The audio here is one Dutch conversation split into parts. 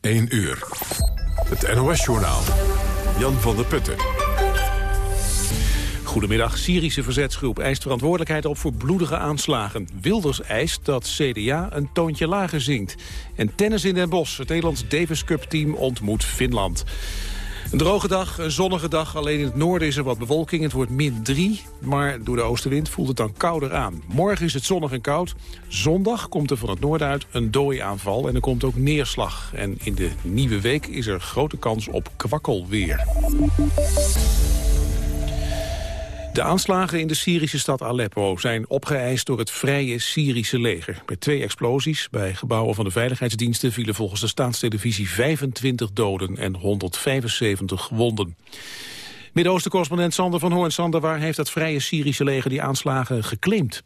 1 uur. Het NOS-journaal. Jan van der Putten. Goedemiddag. Syrische verzetsgroep eist verantwoordelijkheid op voor bloedige aanslagen. Wilders eist dat CDA een toontje lager zingt. En tennis in Den Bosch. Het Nederlands Davis Cup team ontmoet Finland. Een droge dag, een zonnige dag. Alleen in het noorden is er wat bewolking. Het wordt min 3, maar door de oostenwind voelt het dan kouder aan. Morgen is het zonnig en koud. Zondag komt er van het noorden uit een dooiaanval en er komt ook neerslag. En in de nieuwe week is er grote kans op kwakkelweer. De aanslagen in de Syrische stad Aleppo zijn opgeëist door het vrije Syrische leger. Bij twee explosies bij gebouwen van de veiligheidsdiensten vielen volgens de staatstelevisie 25 doden en 175 gewonden. Midden-Oosten-correspondent Sander van Hoorn. Sander, waar heeft het vrije Syrische leger die aanslagen geclaimd?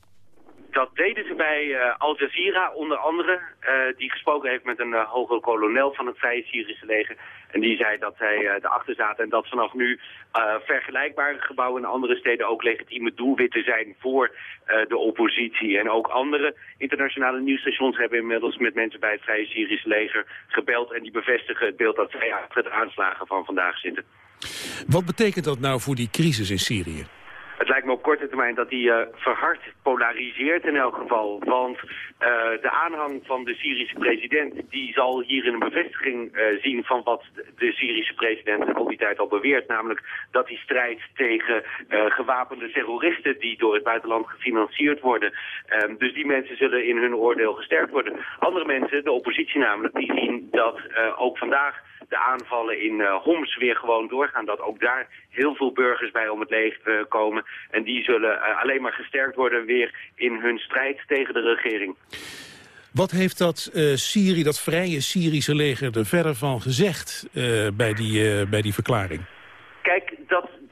Dat deden ze bij uh, Al Jazeera onder andere, uh, die gesproken heeft met een uh, hoge kolonel van het Vrije Syrische leger. En die zei dat zij erachter zaten en dat vanaf nu vergelijkbare gebouwen in andere steden ook legitieme doelwitten zijn voor de oppositie. En ook andere internationale nieuwsstations hebben inmiddels met mensen bij het Vrije Syrische leger gebeld. En die bevestigen het beeld dat zij achter de aanslagen van vandaag zitten. Wat betekent dat nou voor die crisis in Syrië? Het lijkt me op korte termijn dat die uh, verhard polariseert in elk geval. Want uh, de aanhang van de Syrische president die zal hier een bevestiging uh, zien van wat de Syrische president al die tijd al beweert. Namelijk dat hij strijdt tegen gewapende terroristen die door het buitenland gefinancierd worden. Um, dus die mensen zullen in hun oordeel gesterkt worden. Andere mensen, de oppositie namelijk, die zien dat ook vandaag de aanvallen in uh, Homs weer gewoon doorgaan. Dat ook daar heel veel burgers bij om het leven uh, komen. En die zullen uh, alleen maar gesterkt worden weer in hun strijd tegen de regering. Wat heeft dat Syrië, dat vrije Syrische leger er verder van gezegd bij, die, bij die verklaring? Kijk,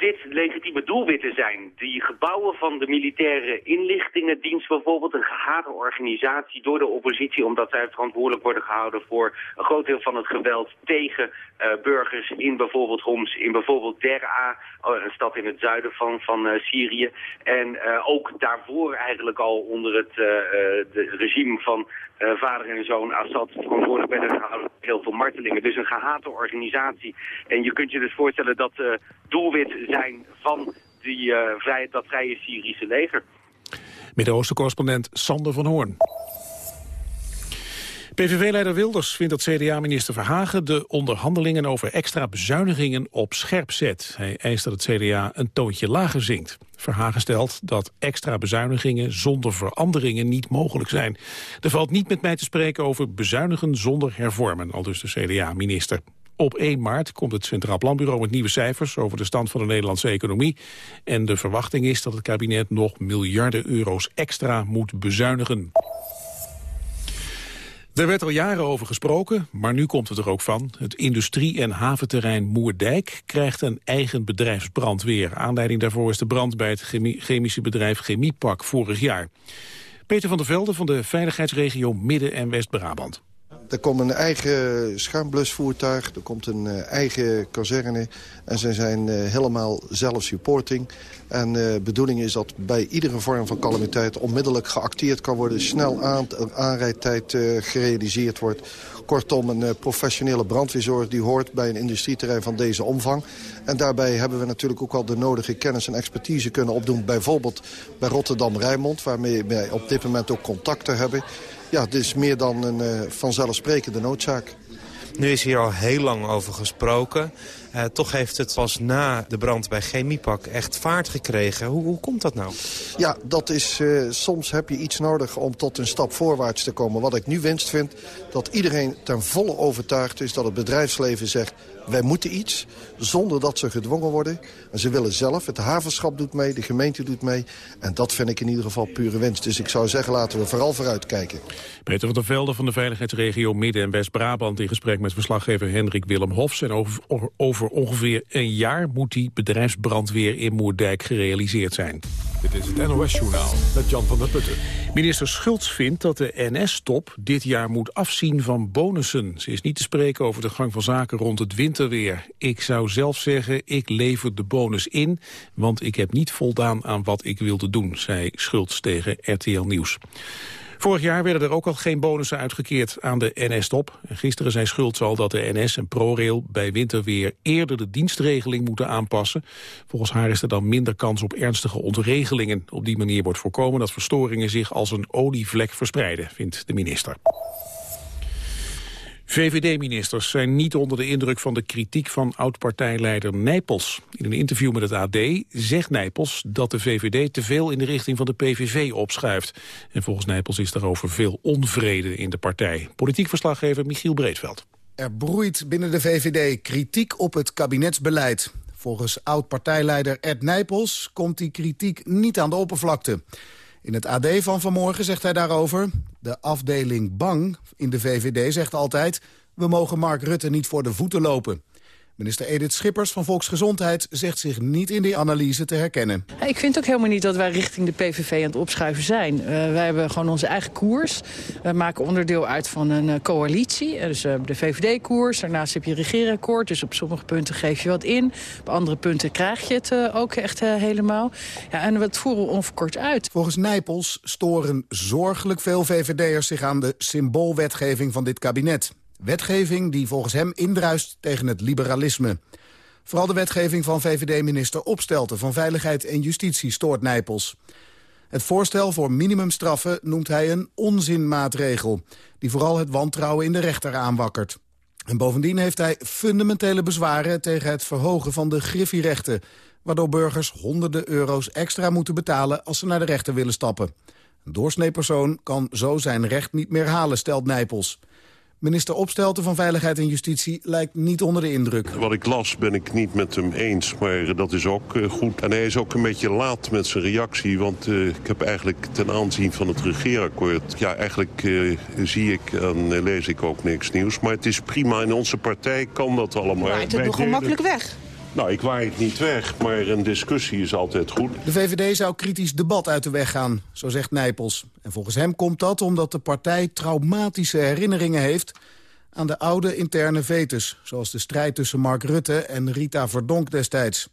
dit legitieme doelwitten zijn. Die gebouwen van de militaire inlichtingendienst bijvoorbeeld, een gehate organisatie door de oppositie, omdat zij verantwoordelijk worden gehouden voor een groot deel van het geweld tegen uh, burgers in bijvoorbeeld Homs, in bijvoorbeeld Deraa, een stad in het zuiden van, van uh, Syrië. En ook daarvoor eigenlijk al onder het regime van vader en zoon Assad verantwoordelijk werden gehouden voor heel veel martelingen. Dus een gehate organisatie. En je kunt je dus voorstellen dat doelwit zijn van die, uh, vrij, dat vrije Syrische leger. Midden-Oosten-correspondent Sander van Hoorn. PVV-leider Wilders vindt dat CDA-minister Verhagen de onderhandelingen over extra bezuinigingen op scherp zet. Hij eist dat het CDA een toontje lager zingt. Verhagen stelt dat extra bezuinigingen zonder veranderingen niet mogelijk zijn. Er valt niet met mij te spreken over bezuinigen zonder hervormen, al dus de CDA-minister. Op 1 maart komt het Centraal Planbureau met nieuwe cijfers over de stand van de Nederlandse economie. En de verwachting is dat het kabinet nog miljarden euro's extra moet bezuinigen. Er werd al jaren over gesproken, maar nu komt het er ook van. Het industrie- en haventerrein Moerdijk krijgt een eigen bedrijfsbrandweer. Aanleiding daarvoor is de brand bij het chemische bedrijf Chemiepak vorig jaar. Peter van der Velde van de veiligheidsregio Midden- en West-Brabant. Er komt een eigen schuimblusvoertuig, er komt een uh, eigen kazerne... en ze zijn uh, helemaal zelf-supporting. En de uh, bedoeling is dat bij iedere vorm van calamiteit... onmiddellijk geacteerd kan worden, snel aan, aanrijdtijd gerealiseerd wordt. Kortom, een professionele brandweerzorg die hoort bij een industrieterrein van deze omvang. En daarbij hebben we natuurlijk ook al de nodige kennis en expertise kunnen opdoen. Bijvoorbeeld bij Rotterdam-Rijnmond, waarmee wij op dit moment ook contacten hebben ja, het is meer dan een uh, vanzelfsprekende noodzaak. Nu is hier al heel lang over gesproken. Uh, toch heeft het pas na de brand bij Chemiepak echt vaart gekregen. Hoe, hoe komt dat nou? Ja, dat is, uh, soms heb je iets nodig om tot een stap voorwaarts te komen. Wat ik nu winst vind, dat iedereen ten volle overtuigd is... dat het bedrijfsleven zegt, wij moeten iets, zonder dat ze gedwongen worden. En ze willen zelf, het havenschap doet mee, de gemeente doet mee. En dat vind ik in ieder geval pure winst. Dus ik zou zeggen, laten we vooral vooruit kijken. Peter van der Velde van de veiligheidsregio Midden- en West-Brabant... in gesprek met verslaggever Hendrik Willem Hofs. En over, over ongeveer een jaar moet die bedrijfsbrandweer in Moerdijk gerealiseerd zijn. Dit is het NOS-journaal met Jan van der Putten. Minister Schultz vindt dat de NS-top dit jaar moet afzien van bonussen. Ze is niet te spreken over de gang van zaken rond het winterweer. Ik zou zelf zeggen, ik lever de bonus in... want ik heb niet voldaan aan wat ik wilde doen, zei Schultz tegen RTL Nieuws. Vorig jaar werden er ook al geen bonussen uitgekeerd aan de NS-top. Gisteren zei Schultz al dat de NS en ProRail bij winterweer eerder de dienstregeling moeten aanpassen. Volgens haar is er dan minder kans op ernstige ontregelingen. Op die manier wordt voorkomen dat verstoringen zich als een olievlek verspreiden, vindt de minister. VVD-ministers zijn niet onder de indruk van de kritiek van oud-partijleider Nijpels. In een interview met het AD zegt Nijpels dat de VVD te veel in de richting van de PVV opschuift. En volgens Nijpels is daarover veel onvrede in de partij. Politiek verslaggever Michiel Breedveld. Er broeit binnen de VVD kritiek op het kabinetsbeleid. Volgens oud-partijleider Ed Nijpels komt die kritiek niet aan de oppervlakte. In het AD van vanmorgen zegt hij daarover... de afdeling Bang in de VVD zegt altijd... we mogen Mark Rutte niet voor de voeten lopen. Minister Edith Schippers van Volksgezondheid zegt zich niet in die analyse te herkennen. Ik vind ook helemaal niet dat wij richting de PVV aan het opschuiven zijn. Uh, wij hebben gewoon onze eigen koers. We maken onderdeel uit van een uh, coalitie. Uh, dus de VVD-koers. Daarnaast heb je regeerakkoord. Dus op sommige punten geef je wat in. Op andere punten krijg je het ook echt helemaal. Ja, en we voeren onverkort uit. Volgens Nijpels storen zorgelijk veel VVD'ers zich aan de symboolwetgeving van dit kabinet. Wetgeving die volgens hem indruist tegen het liberalisme. Vooral de wetgeving van VVD-minister Opstelten van Veiligheid en Justitie stoort Nijpels. Het voorstel voor minimumstraffen noemt hij een onzinmaatregel... die vooral het wantrouwen in de rechter aanwakkert. En bovendien heeft hij fundamentele bezwaren tegen het verhogen van de griffierechten... waardoor burgers honderden euro's extra moeten betalen als ze naar de rechter willen stappen. Een doorsneepersoon kan zo zijn recht niet meer halen, stelt Nijpels. Minister Opstelten van Veiligheid en Justitie lijkt niet onder de indruk. Wat ik las ben ik niet met hem eens, maar dat is ook uh, goed. En hij is ook een beetje laat met zijn reactie, want uh, ik heb eigenlijk ten aanzien van het regeerakkoord... ja, eigenlijk uh, zie ik en lees ik ook niks nieuws. Maar het is prima, in onze partij kan dat allemaal. Maar het is gewoon makkelijk weg. Nou, ik waai het niet weg, maar een discussie is altijd goed. De VVD zou kritisch debat uit de weg gaan, zo zegt Nijpels. En volgens hem komt dat omdat de partij traumatische herinneringen heeft... aan de oude interne vetus, zoals de strijd tussen Mark Rutte en Rita Verdonk destijds.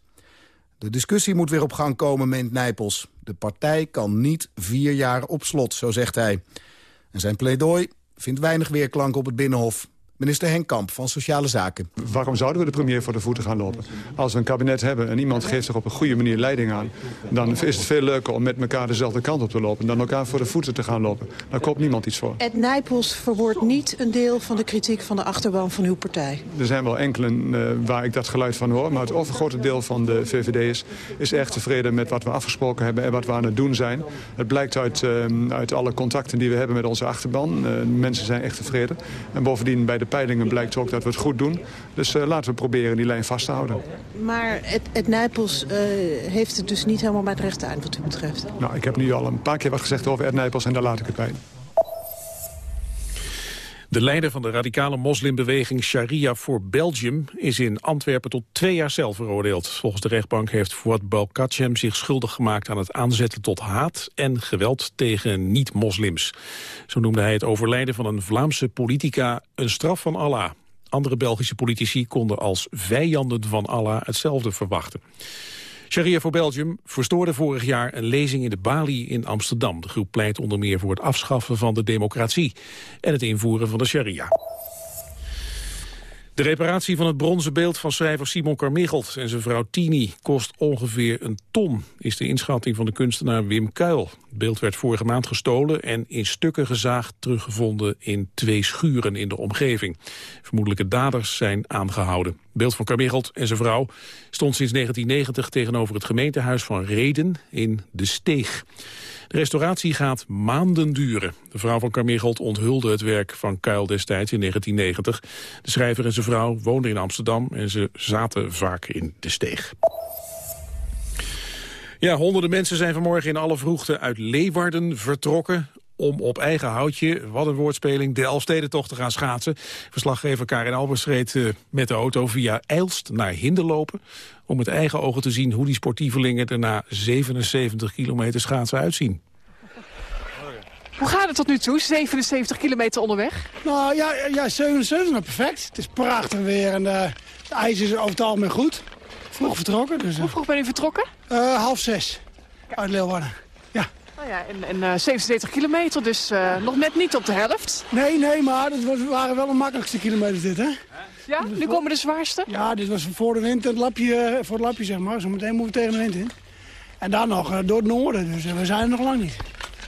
De discussie moet weer op gang komen, meent Nijpels. De partij kan niet vier jaar op slot, zo zegt hij. En zijn pleidooi vindt weinig weerklank op het Binnenhof. Minister Henk Kamp van Sociale Zaken. Waarom zouden we de premier voor de voeten gaan lopen? Als we een kabinet hebben en iemand geeft er op een goede manier leiding aan... dan is het veel leuker om met elkaar dezelfde kant op te lopen... dan elkaar voor de voeten te gaan lopen. Daar koopt niemand iets voor. Ed Nijpels verwoordt niet een deel van de kritiek van de achterban van uw partij. Er zijn wel enkelen uh, waar ik dat geluid van hoor... maar het overgrote deel van de VVD is, is erg tevreden met wat we afgesproken hebben... en wat we aan het doen zijn. Het blijkt uit, uh, uit alle contacten die we hebben met onze achterban. Uh, mensen zijn echt tevreden. En bovendien bij de peilingen blijkt ook dat we het goed doen. Dus uh, laten we proberen die lijn vast te houden. Maar het, het Nijpels uh, heeft het dus niet helemaal bij het rechte eind wat u betreft? Nou, ik heb nu al een paar keer wat gezegd over Ed Nijpels en daar laat ik het bij. De leider van de radicale moslimbeweging Sharia voor Belgium is in Antwerpen tot twee jaar cel veroordeeld. Volgens de rechtbank heeft Fouad Balkacem zich schuldig gemaakt aan het aanzetten tot haat en geweld tegen niet-moslims. Zo noemde hij het overlijden van een Vlaamse politica een straf van Allah. Andere Belgische politici konden als vijanden van Allah hetzelfde verwachten. Sharia voor Belgium verstoorde vorig jaar een lezing in de Bali in Amsterdam. De groep pleit onder meer voor het afschaffen van de democratie en het invoeren van de sharia. De reparatie van het bronzen beeld van schrijver Simon Carmichelt en zijn vrouw Tini kost ongeveer een ton, is de inschatting van de kunstenaar Wim Kuil. Het beeld werd vorige maand gestolen en in stukken gezaagd teruggevonden in twee schuren in de omgeving. Vermoedelijke daders zijn aangehouden. Het beeld van Carmichelt en zijn vrouw stond sinds 1990 tegenover het gemeentehuis van Reden in De Steeg. De restauratie gaat maanden duren. De vrouw van Carmichelt onthulde het werk van Kuil destijds in 1990. De schrijver en zijn vrouw woonden in Amsterdam en ze zaten vaak in de steeg. Ja, honderden mensen zijn vanmorgen in alle vroegte uit Leeuwarden vertrokken om op eigen houtje, wat een woordspeling, de Elfstedentocht te gaan schaatsen. Verslaggever Karin Albers reed uh, met de auto via Eilst naar Hinderlopen... om met eigen ogen te zien hoe die sportievelingen er na 77 kilometer schaatsen uitzien. Hoe gaat het tot nu toe? 77 kilometer onderweg? Nou ja, ja 77 is perfect. Het is prachtig weer en uh, de ijs is over het algemeen goed. Vroeg vertrokken. Dus, uh, Hoe vroeg ben u vertrokken? half zes uit Leeuwarden. Ja. Oh Nou ja, en, en uh, 77 kilometer, dus uh, nog net niet op de helft. Nee, nee, maar het was, waren wel de makkelijkste kilometers dit, hè? Ja, nu komen de zwaarste? Ja, dit was voor de wind het lapje, voor het lapje, zeg maar. Zometeen moeten we tegen de wind in. En dan nog uh, door het noorden, dus we zijn er nog lang niet.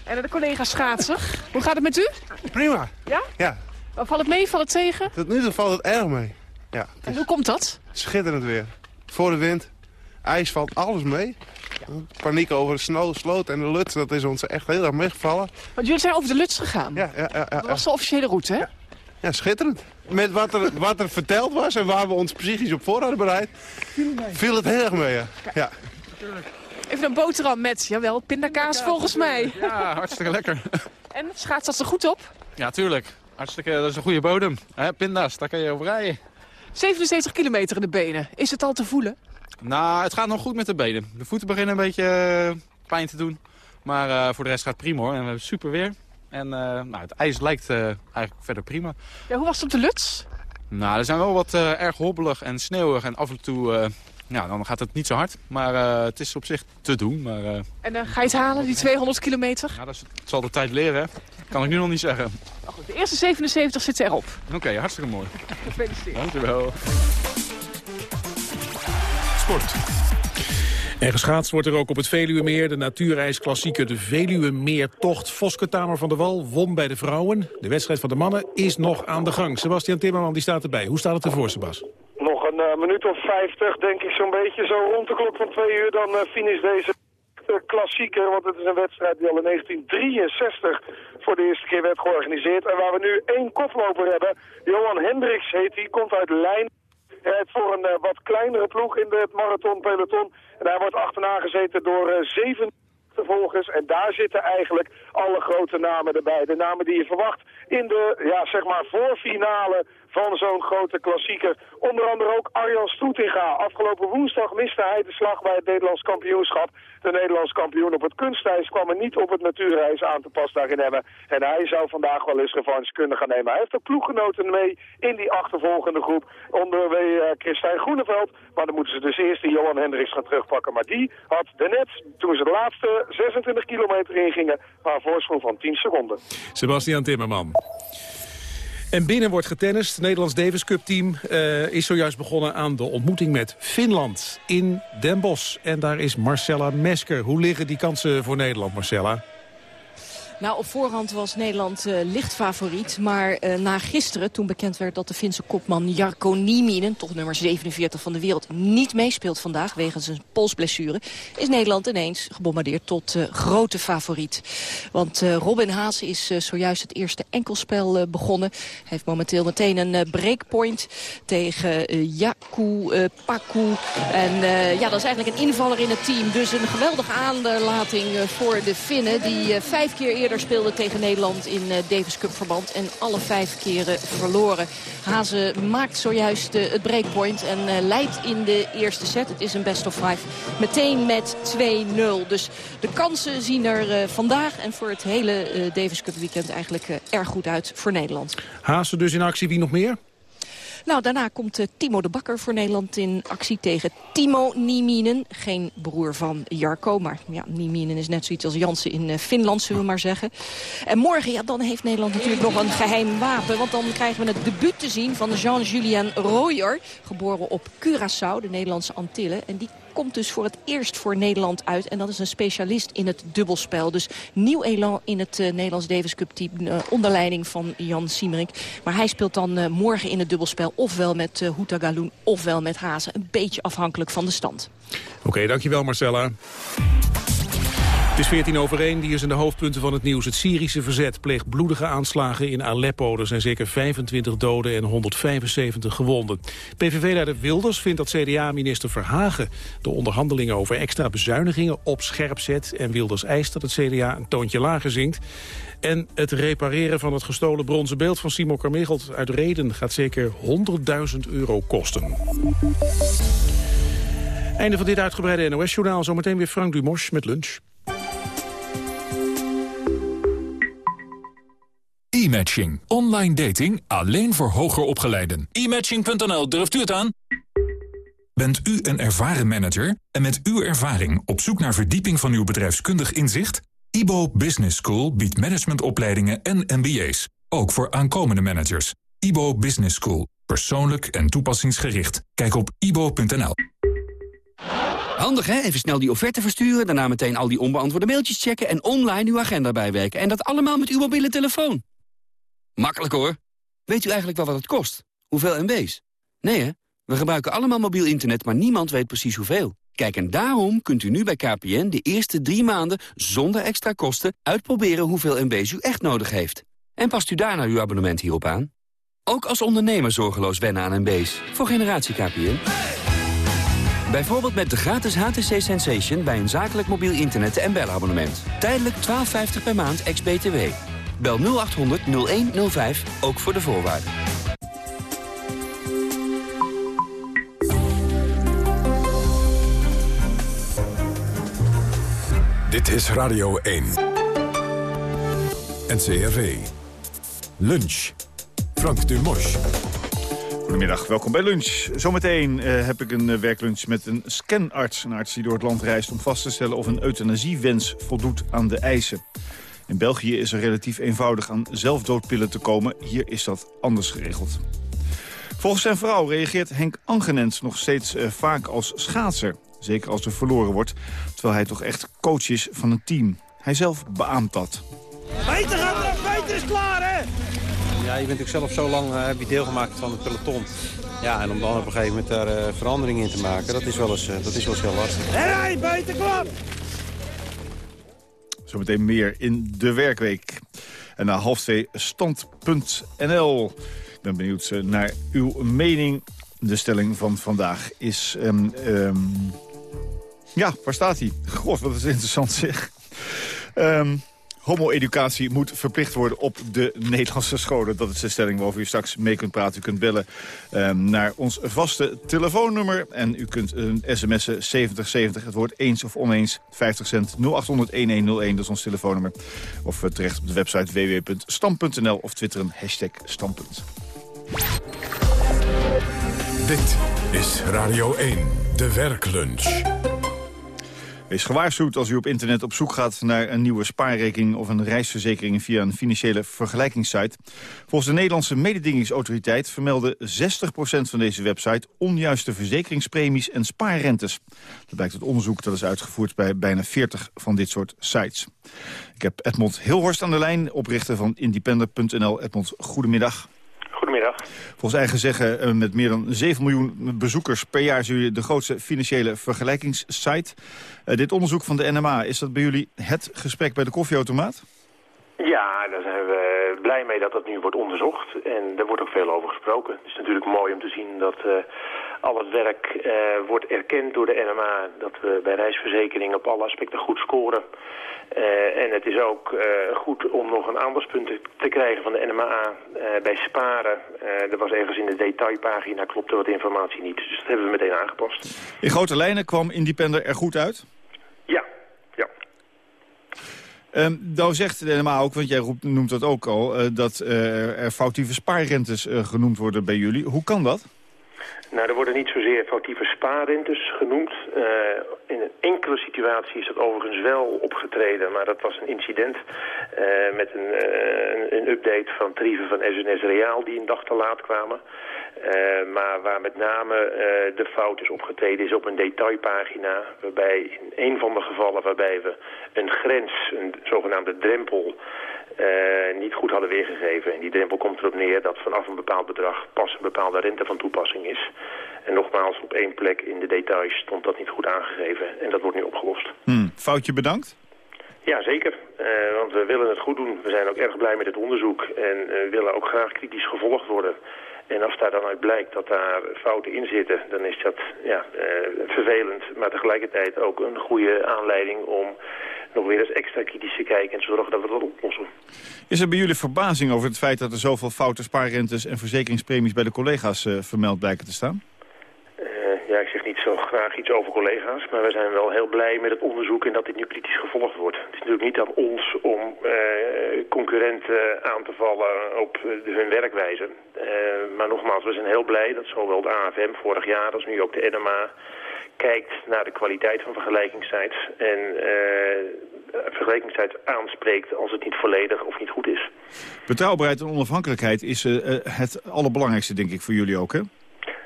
En de collega schaatser, hoe gaat het met u? Prima. Ja? Ja. Valt het mee, valt het tegen? Tot nu toe valt het erg mee. Ja, en hoe komt dat? Schitterend weer. Voor de wind, ijs valt alles mee. Paniek over de snow, sloot en de Luts, dat is ons echt heel erg meegevallen. Want jullie zijn over de Luts gegaan? Ja, ja, ja. ja dat was de officiële route, hè? Ja, ja schitterend. Met wat er, wat er verteld was en waar we ons psychisch op voor hadden bereid, viel het heel erg mee, ja. ja. Even een boterham met, jawel, pindakaas volgens mij. Ja, hartstikke lekker. En schaats dat er goed op? Ja, tuurlijk. Hartstikke, dat is een goede bodem. Hè, pinda's, daar kan je over rijden. 77 kilometer in de benen. Is het al te voelen? Nou, het gaat nog goed met de benen. De voeten beginnen een beetje uh, pijn te doen. Maar uh, voor de rest gaat het prima hoor. En we hebben super weer. En uh, nou, het ijs lijkt eigenlijk verder prima. Ja, hoe was het op de Luts? Nou, er zijn wel wat erg hobbelig en sneeuwig. En af en toe ja, dan gaat het niet zo hard. Maar het is op zich te doen. Maar. En uh, ga je het halen, die 200 kilometer? Ja, dat, is, dat zal de tijd leren. Kan ik nu nog niet zeggen. Oh, goed, de eerste 77 zit erop. Oké, okay, hartstikke mooi. Gefeliciteerd. Dankjewel. Sport. En geschaatst wordt er ook op het Veluwemeer. De natuurreisklassieker de Veluwemeertocht. Voske Tamer van der Wal won bij de vrouwen. De wedstrijd van de mannen is nog aan de gang. Sebastian Timmerman die staat erbij. Hoe staat het ervoor, Sebas? Nog een uh, minuut of vijftig, denk ik zo'n beetje. Zo rond de klok van twee uur, dan uh, finish deze klassieker. Want het is een wedstrijd die al in 1963 voor de eerste keer werd georganiseerd. En waar we nu één koploper hebben. Johan Hendricks heet hij, komt uit Lijn. Hij rijdt voor een uh, wat kleinere ploeg in het marathonpeloton. En hij wordt achterna gezeten door zeven volgers. En daar zitten eigenlijk alle grote namen erbij. De namen die je verwacht in de, ja, zeg maar, voorfinale van zo'n grote klassieker. Onder andere ook Arjan Stroetinga. Afgelopen woensdag miste hij de slag bij het Nederlands kampioenschap. De Nederlands kampioen op het kunstijs kwam er niet op het natuurreis aan te pas daarin hebben. En hij zou vandaag wel eens revanche kunnen gaan nemen. Hij heeft de ploeggenoten mee in die achtervolgende groep. Onder uh, Christijn Groeneveld. Maar dan moeten ze dus eerst die Johan Hendricks gaan terugpakken. Maar die had daarnet, toen ze de laatste 26 kilometer ingingen, maar een voorsprong van 10 seconden. Sebastian Timmerman. En binnen wordt getennist. Het Nederlands Davis Cup team uh, is zojuist begonnen aan de ontmoeting met Finland in Den Bosch. En daar is Marcella Mesker. Hoe liggen die kansen voor Nederland, Marcella? Nou, op voorhand was Nederland uh, licht favoriet. Maar uh, na gisteren, toen bekend werd dat de Finse kopman Jarko Nieminen... toch nummer 47 van de wereld, niet meespeelt vandaag... wegens een polsblessure, is Nederland ineens gebombardeerd tot uh, grote favoriet. Want Robin Haase is zojuist het eerste enkelspel begonnen. Hij heeft momenteel meteen een breakpoint tegen Jaku Paku. En ja, dat is eigenlijk een invaller in het team. Dus een geweldige aanlating voor de Finnen... die vijf keer eerder speelde tegen Nederland in uh, Davis Cup verband. En alle vijf keren verloren. Hazen maakt zojuist uh, het breakpoint en uh, leidt in de eerste set. Het is een best of five. Meteen met 2-0. Dus de kansen zien er vandaag en voor het hele Davis Cup weekend eigenlijk erg goed uit voor Nederland. Hazen dus in actie. Wie nog meer? Nou, daarna komt uh, Timo de Bakker voor Nederland in actie tegen Timo Nieminen. Geen broer van Jarko, maar ja, Nieminen is net zoiets als Jansen in uh, Finland, zullen we maar zeggen. En morgen, ja, dan heeft Nederland natuurlijk nog een geheim wapen. Want dan krijgen we het debuut te zien van Jean-Julien Royer. Geboren op Curaçao, de Nederlandse Antillen. En die komt dus voor het eerst voor Nederland uit. En dat is een specialist in het dubbelspel. Dus nieuw elan in het uh, Nederlands Davis Cup team uh, onder leiding van Jan Siemerink. Maar hij speelt dan uh, morgen in het dubbelspel ofwel met uh, Galoen ofwel met Hazen. Een beetje afhankelijk van de stand. Oké, dankjewel Marcella. Het is 14 over 1, die is in de hoofdpunten van het nieuws. Het Syrische verzet pleegt bloedige aanslagen in Aleppo. Er zijn zeker 25 doden en 175 gewonden. PVV-leider Wilders vindt dat CDA-minister Verhagen... de onderhandelingen over extra bezuinigingen op scherp zet. En Wilders eist dat het CDA een toontje lager zingt. En het repareren van het gestolen bronzen beeld van Simon Carmichelt uit Reden... gaat zeker 100.000 euro kosten. Einde van dit uitgebreide NOS-journaal. Zometeen weer Frank Dumos met lunch. E-matching. Online dating alleen voor hoger opgeleiden. E-matching.nl, durft u het aan? Bent u een ervaren manager en met uw ervaring op zoek naar verdieping van uw bedrijfskundig inzicht? IBO Business School biedt managementopleidingen en MBA's. Ook voor aankomende managers. IBO Business School. Persoonlijk en toepassingsgericht. Kijk op ibo.nl. Handig hè? Even snel die offerte versturen, daarna meteen al die onbeantwoorde mailtjes checken... en online uw agenda bijwerken. En dat allemaal met uw mobiele telefoon. Makkelijk hoor. Weet u eigenlijk wel wat het kost? Hoeveel MB's? Nee hè? We gebruiken allemaal mobiel internet, maar niemand weet precies hoeveel. Kijk, en daarom kunt u nu bij KPN de eerste drie maanden zonder extra kosten uitproberen hoeveel MB's u echt nodig heeft. En past u daarna uw abonnement hierop aan? Ook als ondernemer zorgeloos wennen aan MB's. Voor generatie KPN. Bijvoorbeeld met de gratis HTC Sensation bij een zakelijk mobiel internet- en belabonnement. Tijdelijk 12,50 per maand ex-BTW. Bel 0800 0105, ook voor de voorwaarden. Dit is Radio 1. NCRV. Lunch. Frank Dumos. Goedemiddag, welkom bij Lunch. Zometeen uh, heb ik een uh, werklunch met een scanarts. Een arts die door het land reist om vast te stellen of een euthanasiewens voldoet aan de eisen. In België is er relatief eenvoudig aan zelfdoodpillen te komen. Hier is dat anders geregeld. Volgens zijn vrouw reageert Henk Angenens nog steeds uh, vaak als schaatser. Zeker als er verloren wordt, terwijl hij toch echt coach is van een team. Hij zelf beaamt dat. Peter, gaat Peter is klaar, hè? Ja, je bent natuurlijk zelf zo lang uh, heb je deelgemaakt van het peloton. Ja, en om dan op een gegeven moment daar uh, verandering in te maken, dat is wel eens, uh, dat is wel eens heel lastig. En hij, Peter, klaar! Zometeen meer in de werkweek. En na half twee stand.nl. Ik ben benieuwd naar uw mening. De stelling van vandaag is... Um, um, ja, waar staat hij? God, wat is interessant zeg. Um, Homo-educatie moet verplicht worden op de Nederlandse scholen. Dat is de stelling waarover u straks mee kunt praten. U kunt bellen um, naar ons vaste telefoonnummer. En u kunt een sms'en 7070, het woord eens of oneens, 50 cent 0800-1101. Dat is ons telefoonnummer. Of terecht op de website www.stam.nl of twitteren hashtag standpunt. Dit is Radio 1, de werklunch. Wees gewaarschuwd als u op internet op zoek gaat naar een nieuwe spaarrekening of een reisverzekering via een financiële vergelijkingssite. Volgens de Nederlandse mededingingsautoriteit vermelden 60% van deze website onjuiste verzekeringspremies en spaarrentes. Dat blijkt uit onderzoek dat is uitgevoerd bij bijna 40 van dit soort sites. Ik heb Edmond Hilhorst aan de lijn, oprichter van independent.nl. Edmond, goedemiddag. Volgens eigen zeggen met meer dan 7 miljoen bezoekers per jaar... zijn jullie de grootste financiële vergelijkingssite. Uh, dit onderzoek van de NMA, is dat bij jullie het gesprek bij de koffieautomaat? Ja, daar zijn we blij mee dat dat nu wordt onderzocht. En daar wordt ook veel over gesproken. Het is natuurlijk mooi om te zien dat uh, al het werk uh, wordt erkend door de NMA. Dat we bij reisverzekeringen op alle aspecten goed scoren. Uh, en het is ook uh, goed om nog een aandachtspunt te, te krijgen van de NMA bij sparen. er was ergens in de detailpagina, klopte wat informatie niet. Dus dat hebben we meteen aangepast. In grote lijnen kwam Independer er goed uit? Ja, ja. Um, nou zegt de NMA ook, want jij roept, noemt dat ook al... dat er foutieve spaarrentes genoemd worden bij jullie. Hoe kan dat? Nou, er worden niet zozeer foutieve spaarrentes genoemd. Uh, in een enkele situatie is dat overigens wel opgetreden, maar dat was een incident uh, met een, uh, een, update van tarieven van SNS Reaal die een dag te laat kwamen. maar waar met name de fout is opgetreden is op een detailpagina, waarbij in een van de gevallen waarbij we een grens, een zogenaamde drempel, uh, niet goed hadden weergegeven. En die drempel komt erop neer dat vanaf een bepaald bedrag pas een bepaalde rente van toepassing is. En nogmaals, op één plek in de details stond dat niet goed aangegeven. En dat wordt nu opgelost. Hmm. Foutje bedankt. Ja, zeker. Uh, want we willen het goed doen. We zijn ook erg blij met het onderzoek. En uh, willen ook graag kritisch gevolgd worden. En als daar dan uit blijkt dat daar fouten in zitten, dan is dat ja, uh, vervelend. Maar tegelijkertijd ook een goede aanleiding om nog weer eens extra kritisch te kijken en zorgen dat we dat oplossen. Is er bij jullie verbazing over het feit dat er zoveel foute spaarrentes en verzekeringspremies bij de collega's uh, vermeld blijken te staan? Uh, ja, ik zeg niet zo graag iets over collega's, maar we zijn wel heel blij met het onderzoek en dat dit nu kritisch gevolgd wordt. Het is natuurlijk niet aan ons om uh, concurrenten aan te vallen op hun werkwijze. maar nogmaals, we zijn heel blij dat zowel de AFM vorig jaar als nu ook de NMA kijkt naar de kwaliteit van vergelijkingssites. En uh, vergelijkingssite aanspreekt als het niet volledig of niet goed is. Betrouwbaarheid en onafhankelijkheid is uh, het allerbelangrijkste, denk ik, voor jullie ook, hè?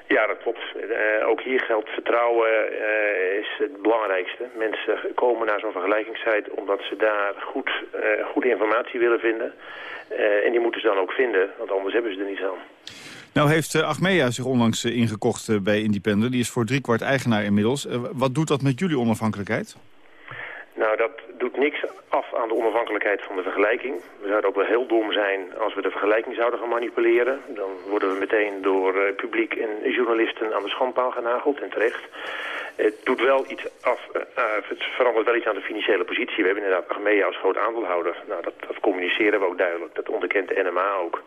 Ja, dat klopt. Uh, ook hier geldt vertrouwen uh, is het belangrijkste. Mensen komen naar zo'n vergelijkingssite omdat ze daar goed, uh, goede informatie willen vinden. en die moeten ze dan ook vinden, want anders hebben ze er niets aan. Nou heeft Achmea zich onlangs ingekocht bij Independent. Die is voor driekwart eigenaar inmiddels. wat doet dat met jullie onafhankelijkheid? Nou, dat doet niks af aan de onafhankelijkheid van de vergelijking. We zouden ook wel heel dom zijn als we de vergelijking zouden gaan manipuleren. Dan worden we meteen door uh, publiek en journalisten aan de schandpaal genageld en terecht. Het doet wel iets af, uh, het verandert wel iets aan de financiële positie. We hebben inderdaad Achmea als groot aandeelhouder. Nou, dat, dat communiceren we ook duidelijk. Dat onderkent de NMA ook.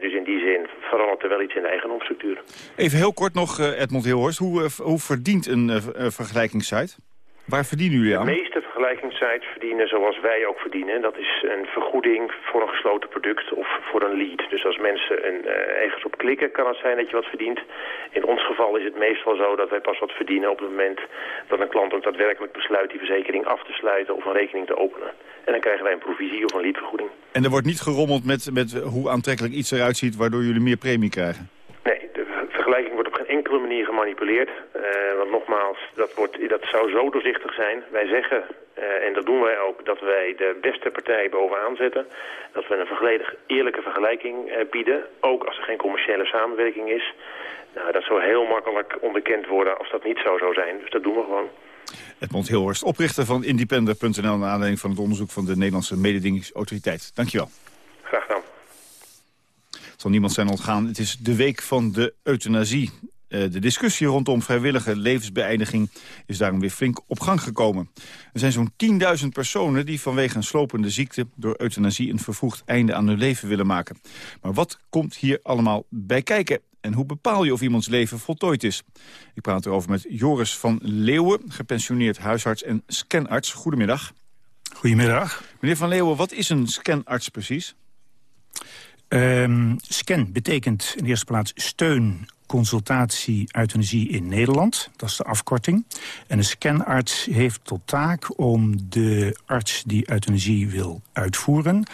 Dus in die zin verandert er wel iets in de eigendomsstructuur. Even heel kort nog, Edmond Hilhorst. Hoe, hoe verdient een vergelijkingssite? Waar verdienen jullie aan? De meeste vergelijkingssites verdienen zoals wij ook verdienen. Dat is een vergoeding voor een gesloten product of voor een lead. Dus als mensen een, uh, ergens op klikken, kan het zijn dat je wat verdient. In ons geval is het meestal zo dat wij pas wat verdienen op het moment dat een klant ook daadwerkelijk besluit die verzekering af te sluiten of een rekening te openen. En dan krijgen wij een provisie of een leadvergoeding. En er wordt niet gerommeld met, met hoe aantrekkelijk iets eruit ziet waardoor jullie meer premie krijgen? Nee, de vergelijking wordt op enkele manier gemanipuleerd. Uh, want nogmaals, dat, wordt, dat zou zo doorzichtig zijn. Wij zeggen, uh, en dat doen wij ook, dat wij de beste partij bovenaan zetten. Dat we een volledig eerlijke vergelijking uh, bieden. Ook als er geen commerciële samenwerking is. Nou, dat zou heel makkelijk onderkend worden als dat niet zo zou zijn. Dus dat doen we gewoon. Edmond Hilhorst, oprichter van Independer.nl... naar aanleiding van het onderzoek van de Nederlandse mededingingsautoriteit. Dankjewel. Graag gedaan. Het zal niemand zijn ontgaan. Het is de week van de euthanasie. Uh, de discussie rondom vrijwillige levensbeëindiging is daarom weer flink op gang gekomen. Er zijn zo'n 10.000 personen die vanwege een slopende ziekte... door euthanasie een vervroegd einde aan hun leven willen maken. Maar wat komt hier allemaal bij kijken? En hoe bepaal je of iemands leven voltooid is? Ik praat erover met Joris van Leeuwen, gepensioneerd huisarts en scanarts. Goedemiddag. Goedemiddag. Meneer van Leeuwen, wat is een scanarts precies? Um, SCAN betekent in de eerste plaats steun, consultatie, euthanasie in Nederland. Dat is de afkorting. En een scanarts heeft tot taak om de arts die euthanasie wil uitvoeren...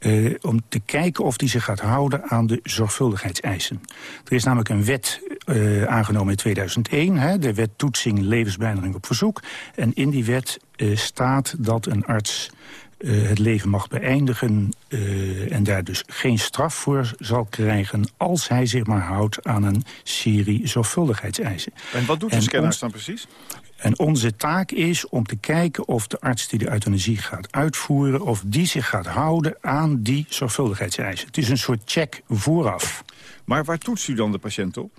Uh, om te kijken of die zich gaat houden aan de zorgvuldigheidseisen. Er is namelijk een wet uh, aangenomen in 2001, hè, de wet toetsing levensbeëindiging op verzoek. En in die wet uh, staat dat een arts uh, het leven mag beëindigen... Uh, en daar dus geen straf voor zal krijgen... als hij zich maar houdt aan een serie zorgvuldigheidseisen. En wat doet de scanner dan precies? En onze taak is om te kijken of de arts die de euthanasie gaat uitvoeren... of die zich gaat houden aan die zorgvuldigheidseisen. Het is een soort check vooraf. Maar waar toetst u dan de patiënt op?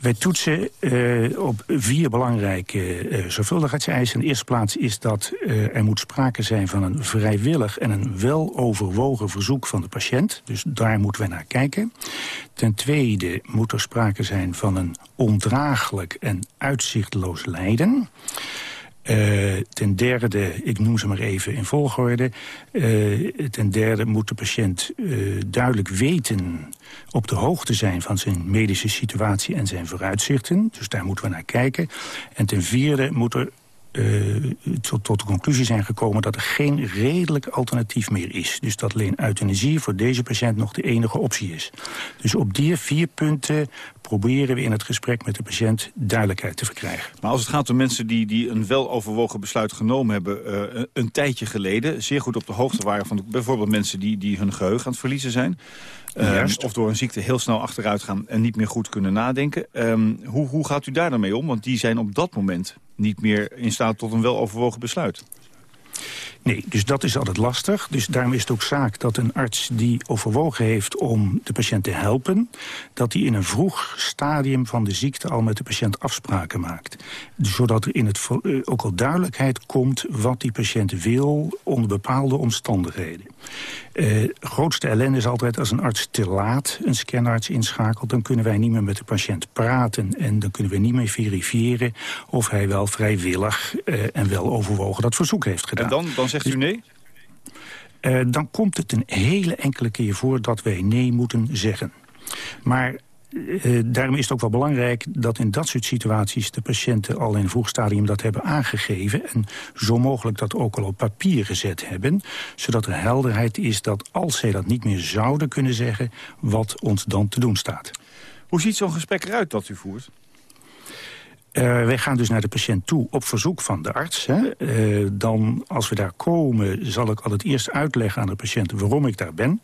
Wij toetsen uh, op vier belangrijke uh, zorgvuldigheidseisen. In de eerste plaats is dat uh, er moet sprake zijn van een vrijwillig en een weloverwogen verzoek van de patiënt. Dus daar moeten we naar kijken. Ten tweede moet er sprake zijn van een ondraaglijk en uitzichtloos lijden. Uh, ten derde, ik noem ze maar even in volgorde... Uh, ten derde moet de patiënt uh, duidelijk weten... op de hoogte zijn van zijn medische situatie en zijn vooruitzichten. Dus daar moeten we naar kijken. En ten vierde moet er tot, tot, de conclusie zijn gekomen dat er geen redelijk alternatief meer is. Dus dat alleen euthanasie voor deze patiënt nog de enige optie is. Dus op die vier punten proberen we in het gesprek met de patiënt duidelijkheid te verkrijgen. Maar als het gaat om mensen die, die een weloverwogen besluit genomen hebben... Uh, een, tijdje geleden, zeer goed op de hoogte waren van bijvoorbeeld mensen die, die hun geheugen aan het verliezen zijn... Uh, of door een ziekte heel snel achteruit gaan en niet meer goed kunnen nadenken. Um, hoe, hoe gaat u daar dan mee om? Want die zijn op dat moment niet meer in staat tot een weloverwogen besluit. Nee, dus dat is altijd lastig. Dus daarom is het ook zaak dat een arts die overwogen heeft om de patiënt te helpen... dat hij in een vroeg stadium van de ziekte al met de patiënt afspraken maakt. Zodat er in het, ook al duidelijkheid komt wat die patiënt wil onder bepaalde omstandigheden. Uh, grootste ellende is altijd als een arts te laat een scanarts inschakelt... dan kunnen wij niet meer met de patiënt praten... en dan kunnen we niet meer verifiëren of hij wel vrijwillig uh, en wel overwogen dat verzoek heeft gedaan. En dan zegt u nee? Uh, dan komt het een hele enkele keer voor dat wij nee moeten zeggen. Maar uh, daarom is het ook wel belangrijk dat in dat soort situaties... de patiënten al in een vroeg stadium dat hebben aangegeven... en zo mogelijk dat ook al op papier gezet hebben... zodat er helderheid is dat als zij dat niet meer zouden kunnen zeggen... wat ons dan te doen staat. Hoe ziet zo'n gesprek eruit dat u voert? Uh, wij gaan dus naar de patiënt toe op verzoek van de arts. Hè. Uh, dan, als we daar komen, zal ik al het eerst uitleggen aan de patiënt waarom ik daar ben.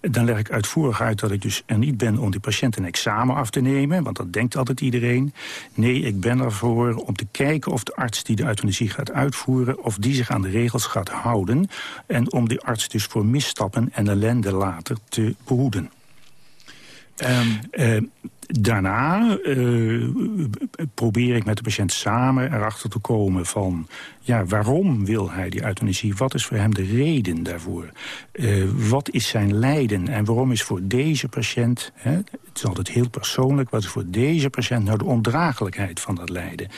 Dan leg ik uitvoerig uit dat ik dus er niet ben om die patiënt een examen af te nemen, want dat denkt altijd iedereen. Nee, ik ben ervoor om te kijken of de arts die de euthanasie gaat uitvoeren, of die zich aan de regels gaat houden. En om die arts dus voor misstappen en ellende later te behoeden. Um, uh, daarna uh, probeer ik met de patiënt samen erachter te komen van... ja, waarom wil hij die euthanasie? Wat is voor hem de reden daarvoor? Uh, wat is zijn lijden? En waarom is voor deze patiënt... Hè, het is altijd heel persoonlijk... wat is voor deze patiënt nou de ondraaglijkheid van dat lijden?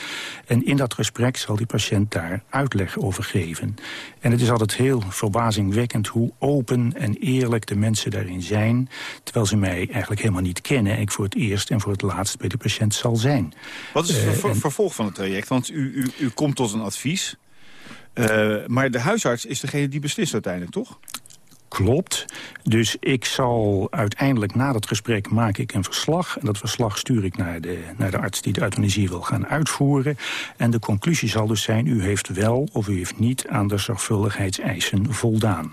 En in dat gesprek zal die patiënt daar uitleg over geven. En het is altijd heel verbazingwekkend hoe open en eerlijk de mensen daarin zijn... terwijl ze mij eigenlijk helemaal niet kennen... en ik voor het eerst en voor het laatst bij de patiënt zal zijn. Wat is het uh, vervolg van het traject? Want u, u, u komt tot een advies. Uh, maar de huisarts is degene die beslist uiteindelijk, toch? Klopt. Dus ik zal uiteindelijk na dat gesprek maak ik een verslag. En dat verslag stuur ik naar de, naar de arts die de euthanasie wil gaan uitvoeren. En de conclusie zal dus zijn, u heeft wel of u heeft niet aan de zorgvuldigheidseisen voldaan.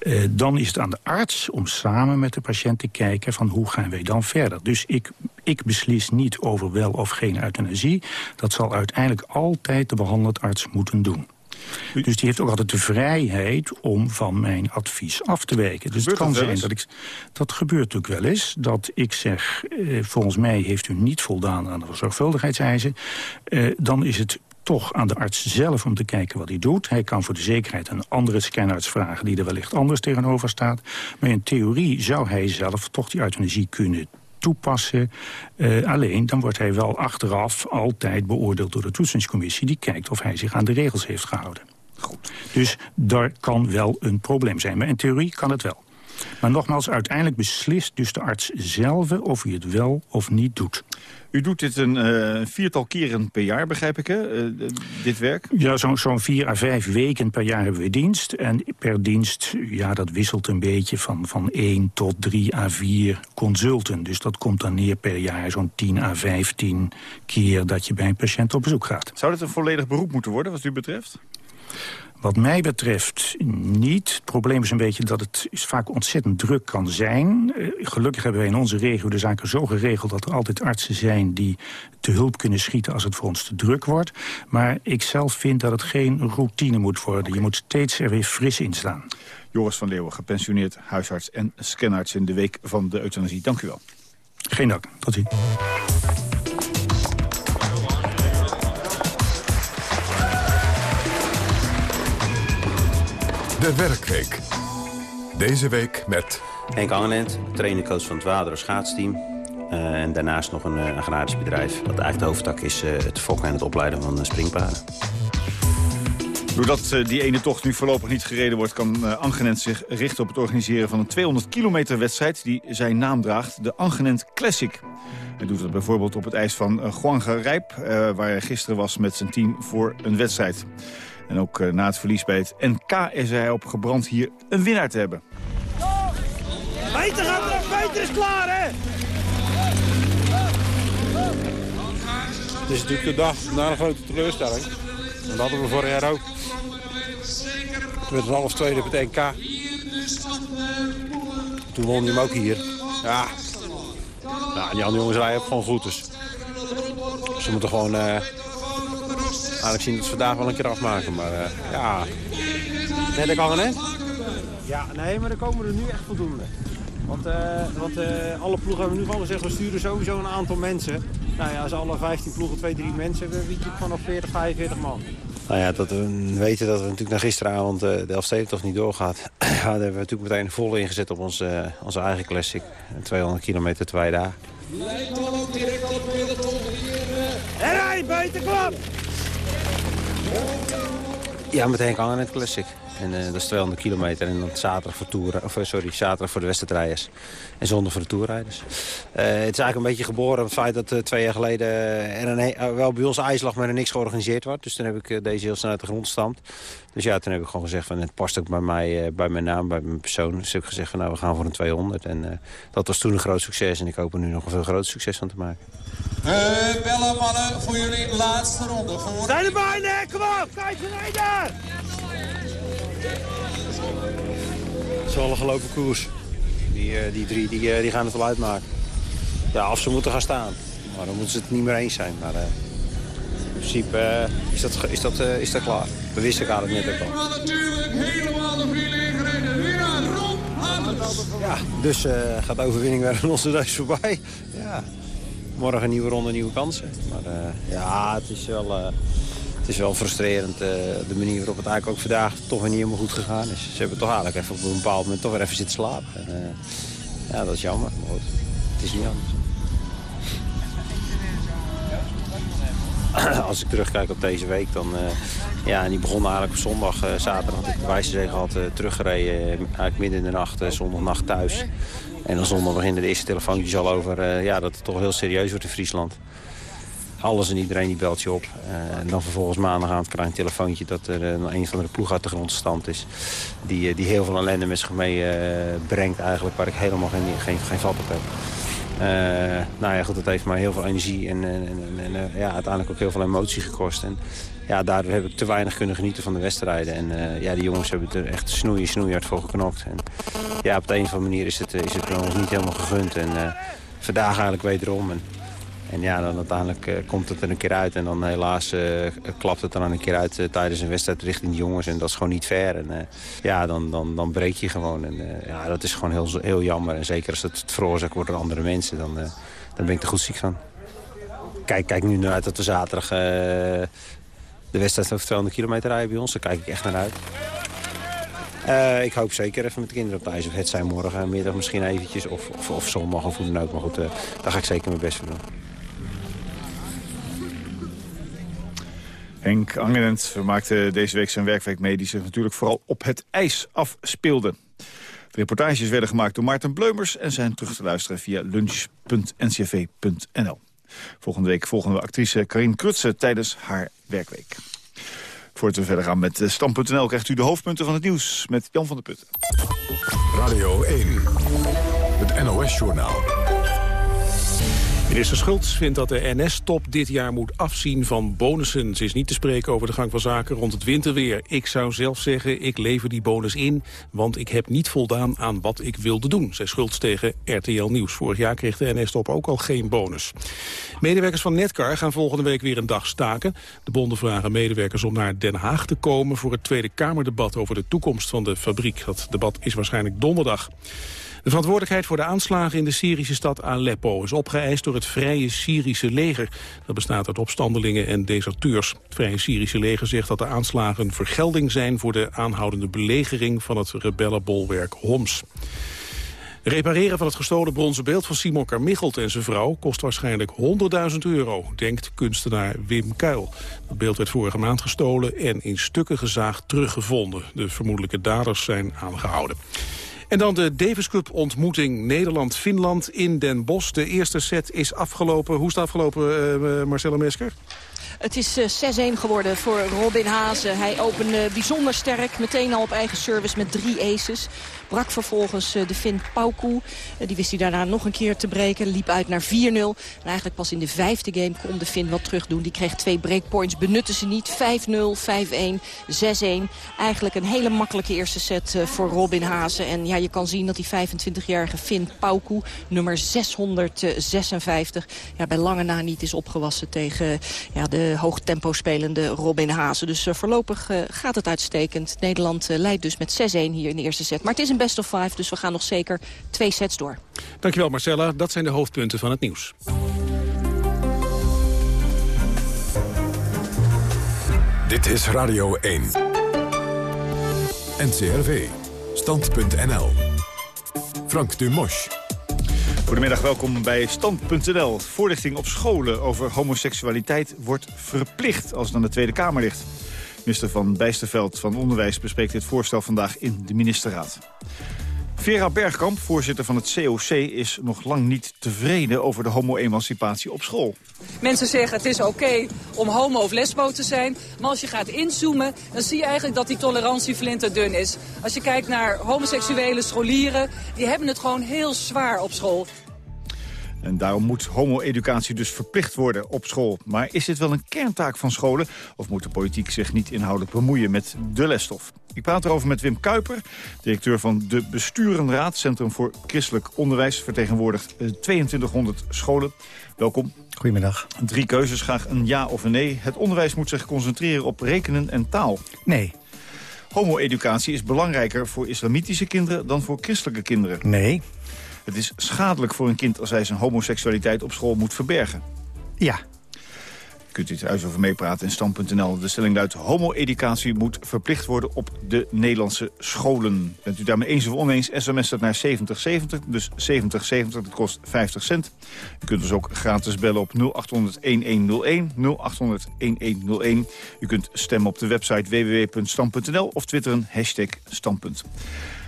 Uh, dan is het aan de arts om samen met de patiënt te kijken van hoe gaan wij dan verder. Dus ik, ik beslis niet over wel of geen euthanasie. Dat zal uiteindelijk altijd de behandelend arts moeten doen. Dus die heeft ook altijd de vrijheid om van mijn advies af te wijken. Dus het kan zijn dat ik... Dat gebeurt natuurlijk wel eens. Dat ik zeg, eh, volgens mij heeft u niet voldaan aan de zorgvuldigheidseisen. Eh, dan is het toch aan de arts zelf om te kijken wat hij doet. Hij kan voor de zekerheid een andere scanarts vragen... die er wellicht anders tegenover staat. Maar in theorie zou hij zelf toch die euthanasie kunnen toepassen. Uh, alleen dan wordt hij wel achteraf altijd beoordeeld door de toetsingscommissie... die kijkt of hij zich aan de regels heeft gehouden. Goed. Dus daar kan wel een probleem zijn. Maar in theorie kan het wel. Maar nogmaals, uiteindelijk beslist dus de arts zelf of hij het wel of niet doet. U doet dit een uh, viertal keren per jaar, begrijp ik, hè? Uh, dit werk? Ja, zo'n zo vier à vijf weken per jaar hebben we dienst. En per dienst, ja, dat wisselt een beetje van, van één tot drie à vier consulten. Dus dat komt dan neer per jaar zo'n 10 à 15 keer dat je bij een patiënt op bezoek gaat. Zou dit een volledig beroep moeten worden, wat u betreft? Wat mij betreft niet. Het probleem is een beetje dat het vaak ontzettend druk kan zijn. Uh, gelukkig hebben wij in onze regio de zaken zo geregeld... dat er altijd artsen zijn die te hulp kunnen schieten als het voor ons te druk wordt. Maar ik zelf vind dat het geen routine moet worden. Okay. Je moet steeds er weer fris in staan. Joris van Leeuwen, gepensioneerd huisarts en scanarts in de week van de euthanasie. Dank u wel. Geen dank. Tot ziens. De Werkweek. Deze week met... Henk Angenent, trainercoach van het Waderen schaatsteam. Uh, en daarnaast nog een, een agrarisch bedrijf. Wat eigenlijk de hoofdtak is uh, het fokken en het opleiden van uh, springpaarden. Doordat die ene tocht nu voorlopig niet gereden wordt... kan Angenent zich richten op het organiseren van een 200 kilometer wedstrijd... die zijn naam draagt, de Angenent Classic. Hij doet dat bijvoorbeeld op het ijs van Juanga Rijp... waar hij gisteren was met zijn team voor een wedstrijd. En ook uh, na het verlies bij het NK is hij op gebrand hier een winnaar te hebben. Peter gaat erop, Peter is klaar hè! Het is natuurlijk de dag na een grote teleurstelling. En dat hadden we vorig jaar ook. Toen werd het half tweede op het NK. Toen won hij hem ook hier. Ja. Nou, die andere jongens rijden ook gewoon goed dus. Ze moeten gewoon... Uh, eigenlijk zien dat ze vandaag wel een keer afmaken. Maar uh, ja, net ik al net. Ja, nee, maar er komen er nu echt voldoende. Want, uh, want uh, alle ploegen hebben nu gewoon gezegd, we sturen sowieso een aantal mensen. Nou ja, als alle 15 ploegen 2, 3 mensen hebben, weet je vanaf 40, 45 man. Nou ja, dat we weten dat we natuurlijk naar gisteravond uh, de Elfstedentocht niet doorgaat. ja, daar hebben we natuurlijk meteen vol ingezet op onze, onze eigen classic. 200 kilometer, twee dagen. Lijkt wel ook direct op de En hij, buitenklap! Ja, met Henk Angenet Classic. En uh, dat is 200 kilometer. En dan zaterdag voor, toeren, of, sorry, zaterdag voor de wedstrijdrijders. En zondag voor de toerrijders. Uh, het is eigenlijk een beetje geboren het feit dat twee jaar geleden... er wel bij ons ijs lag, maar er niks georganiseerd wordt. Dus toen heb ik deze heel snel uit de grond gestampt. Dus ja, toen heb ik gewoon gezegd van het past ook bij, mij, bij mijn naam, bij mijn persoon. Dus heb ik gezegd van nou, we gaan voor een 200. En dat was toen een groot succes. En ik hoop er nu nog een veel groter succes van te maken. Uh, bellen mannen voor jullie laatste ronde. Voor... Zijn er bijna, kom op, kijk rijden! Het is wel een gelopen koers. Die, uh, die drie die, uh, die gaan het wel uitmaken. Ja, of ze moeten gaan staan. Maar dan moeten ze het niet meer eens zijn. Maar uh, in principe is, dat, is, dat, is dat klaar. We wisten elkaar het net ook al. natuurlijk helemaal de. Winnaar Rob Ja, dus gaat de overwinning weer aan onze neus voorbij. Ja. Morgen een nieuwe ronde, nieuwe kansen. Maar ja, het is wel het is wel frustrerend uh, de manier waarop het eigenlijk ook vandaag toch weer niet helemaal goed gegaan is. Ze hebben toch eigenlijk even op een bepaald moment toch weer even zitten slapen. En, ja, dat is jammer. Maar goed, het is niet anders. Als ik terugkijk op deze week, dan... Ja, die begon eigenlijk op zondag, zaterdag had ik de Wijzenzee gehad, teruggereden. eigenlijk midden in de nacht, zondagnacht thuis. En dan zondag beginnen de eerste telefoontjes al over ja, dat het toch heel serieus wordt in Friesland alles en iedereen die belt je op. Uh, en dan vervolgens maandagavond krijg je een telefoontje dat er uh, een van de ploeg uit de grond is. Die, die heel veel ellende met zich mee brengt eigenlijk, waar ik helemaal geen, geen, geen vat op heb. nou ja, goed, dat heeft mij heel veel energie en, en, en, en ja, uiteindelijk ook heel veel emotie gekost. En ja, daardoor heb ik te weinig kunnen genieten van de wedstrijden. En ja, die jongens hebben er echt snoeien, snoeihard voor geknokt. En ja, op de een of andere manier is het, is het ons niet helemaal gegund. En vandaag eigenlijk wederom. En, en ja, dan uiteindelijk komt het er een keer uit. En dan helaas klapt het er dan een keer uit tijdens een wedstrijd richting de jongens. En dat is gewoon niet fair. En ja, dan, dan, dan breek je gewoon. En ja, dat is gewoon heel, heel jammer. En zeker als het veroorzaakt wordt door andere mensen, dan, dan ben ik er goed ziek van. Kijk, kijk nu naar uit dat we zaterdag de wedstrijd over 200 kilometer rijden bij ons. Daar kijk ik echt naar uit. Uh, ik hoop zeker even met de kinderen op de ijs. Of het zijn morgen, middag misschien eventjes. Of, of, of zondag of hoe dan ook. Maar goed, uh, daar ga ik zeker mijn best voor doen. Henk Angerend vermaakte deze week zijn werkweek mee... die zich natuurlijk vooral op het ijs afspeelde. De reportages werden gemaakt door Maarten Bleumers... en zijn terug te luisteren via lunch.ncv.nl. Volgende week volgen we actrice Karin Krutse tijdens haar werkweek. Voordat we verder gaan met Stam.nl krijgt u de hoofdpunten van het nieuws... met Jan van der Putten. Radio 1, het NOS-journaal. Minister Schultz vindt dat de NS-top dit jaar moet afzien van bonussen. Ze is niet te spreken over de gang van zaken rond het winterweer. Ik zou zelf zeggen, ik lever die bonus in, want ik heb niet voldaan aan wat ik wilde doen, zei Schultz tegen RTL Nieuws. Vorig jaar kreeg de NS-top ook al geen bonus. Medewerkers van Netcar gaan volgende week weer een dag staken. De bonden vragen medewerkers om naar Den Haag te komen voor het Tweede Kamerdebat over de toekomst van de fabriek. Dat debat is waarschijnlijk donderdag. De verantwoordelijkheid voor de aanslagen in de Syrische stad Aleppo is opgeëist door het Vrije Syrische leger. Dat bestaat uit opstandelingen en deserteurs. Het Vrije Syrische leger zegt dat de aanslagen vergelding zijn voor de aanhoudende belegering van het rebellenbolwerk Homs. Repareren van het gestolen bronzen beeld van Simon Carmichelt en zijn vrouw kost waarschijnlijk 100.000 euro, denkt kunstenaar Wim Kuil. Het beeld werd vorige maand gestolen en in stukken gezaagd teruggevonden. De vermoedelijke daders zijn aangehouden. En dan de Davis Cup ontmoeting Nederland-Finland in Den Bosch. De eerste set is afgelopen. Hoe is het afgelopen, uh, Marcella Mesker? Het is 6-1 eh, geworden voor Robin Hazen. Hij opende bijzonder sterk, meteen al op eigen service met drie aces. Brak vervolgens eh, de Finn Pauku. Eh, die wist hij daarna nog een keer te breken. Liep uit naar 4-0. En eigenlijk pas in de vijfde game kon de Finn wat terug doen. Die kreeg twee breakpoints, benutte ze niet. 5-0, 5-1, 6-1. Eigenlijk een hele makkelijke eerste set voor Robin Hazen. En ja, je kan zien dat die 25-jarige Finn Pauku, nummer 656... Ja, bij lange na niet is opgewassen tegen ja, de hoog tempo spelende Robin Hazen. Dus voorlopig gaat het uitstekend. Nederland leidt dus met 6-1 hier in de eerste set. Maar het is een best of five, dus we gaan nog zeker twee sets door. Dankjewel Marcella, dat zijn de hoofdpunten van het nieuws. Dit is Radio 1. NCRV. Stand.nl. Frank Dumosch. Goedemiddag, welkom bij Stand.nl. Voorlichting op scholen over homoseksualiteit wordt verplicht als het aan de Tweede Kamer ligt. Minister van Bijsterveld van Onderwijs bespreekt dit voorstel vandaag in de ministerraad. Vera Bergkamp, voorzitter van het COC, is nog lang niet tevreden over de homo-emancipatie op school. Mensen zeggen het is oké om homo of lesbo te zijn. Maar als je gaat inzoomen, dan zie je eigenlijk dat die tolerantie flinterdun is. Als je kijkt naar homoseksuele scholieren, die hebben het gewoon heel zwaar op school. En daarom moet homo-educatie dus verplicht worden op school. Maar is dit wel een kerntaak van scholen? Of moet de politiek zich niet inhoudelijk bemoeien met de lesstof? Ik praat erover met Wim Kuiper, directeur van de Besturenraad... Centrum voor Christelijk Onderwijs, vertegenwoordigt 2200 scholen. Welkom. Goedemiddag. Drie keuzes, graag een ja of een nee. Het onderwijs moet zich concentreren op rekenen en taal. Nee. Homo-educatie is belangrijker voor islamitische kinderen dan voor christelijke kinderen. Nee. Het is schadelijk voor een kind als hij zijn homoseksualiteit op school moet verbergen. Ja. Kunt u het huis over meepraten in stand.nl. De stelling luidt homo-educatie moet verplicht worden op de Nederlandse scholen. Bent u daarmee eens of oneens, sms dat naar 7070, dus 7070, dat kost 50 cent. U kunt dus ook gratis bellen op 0800-1101, 0800-1101. U kunt stemmen op de website www.stand.nl of twitteren hashtag standpunt.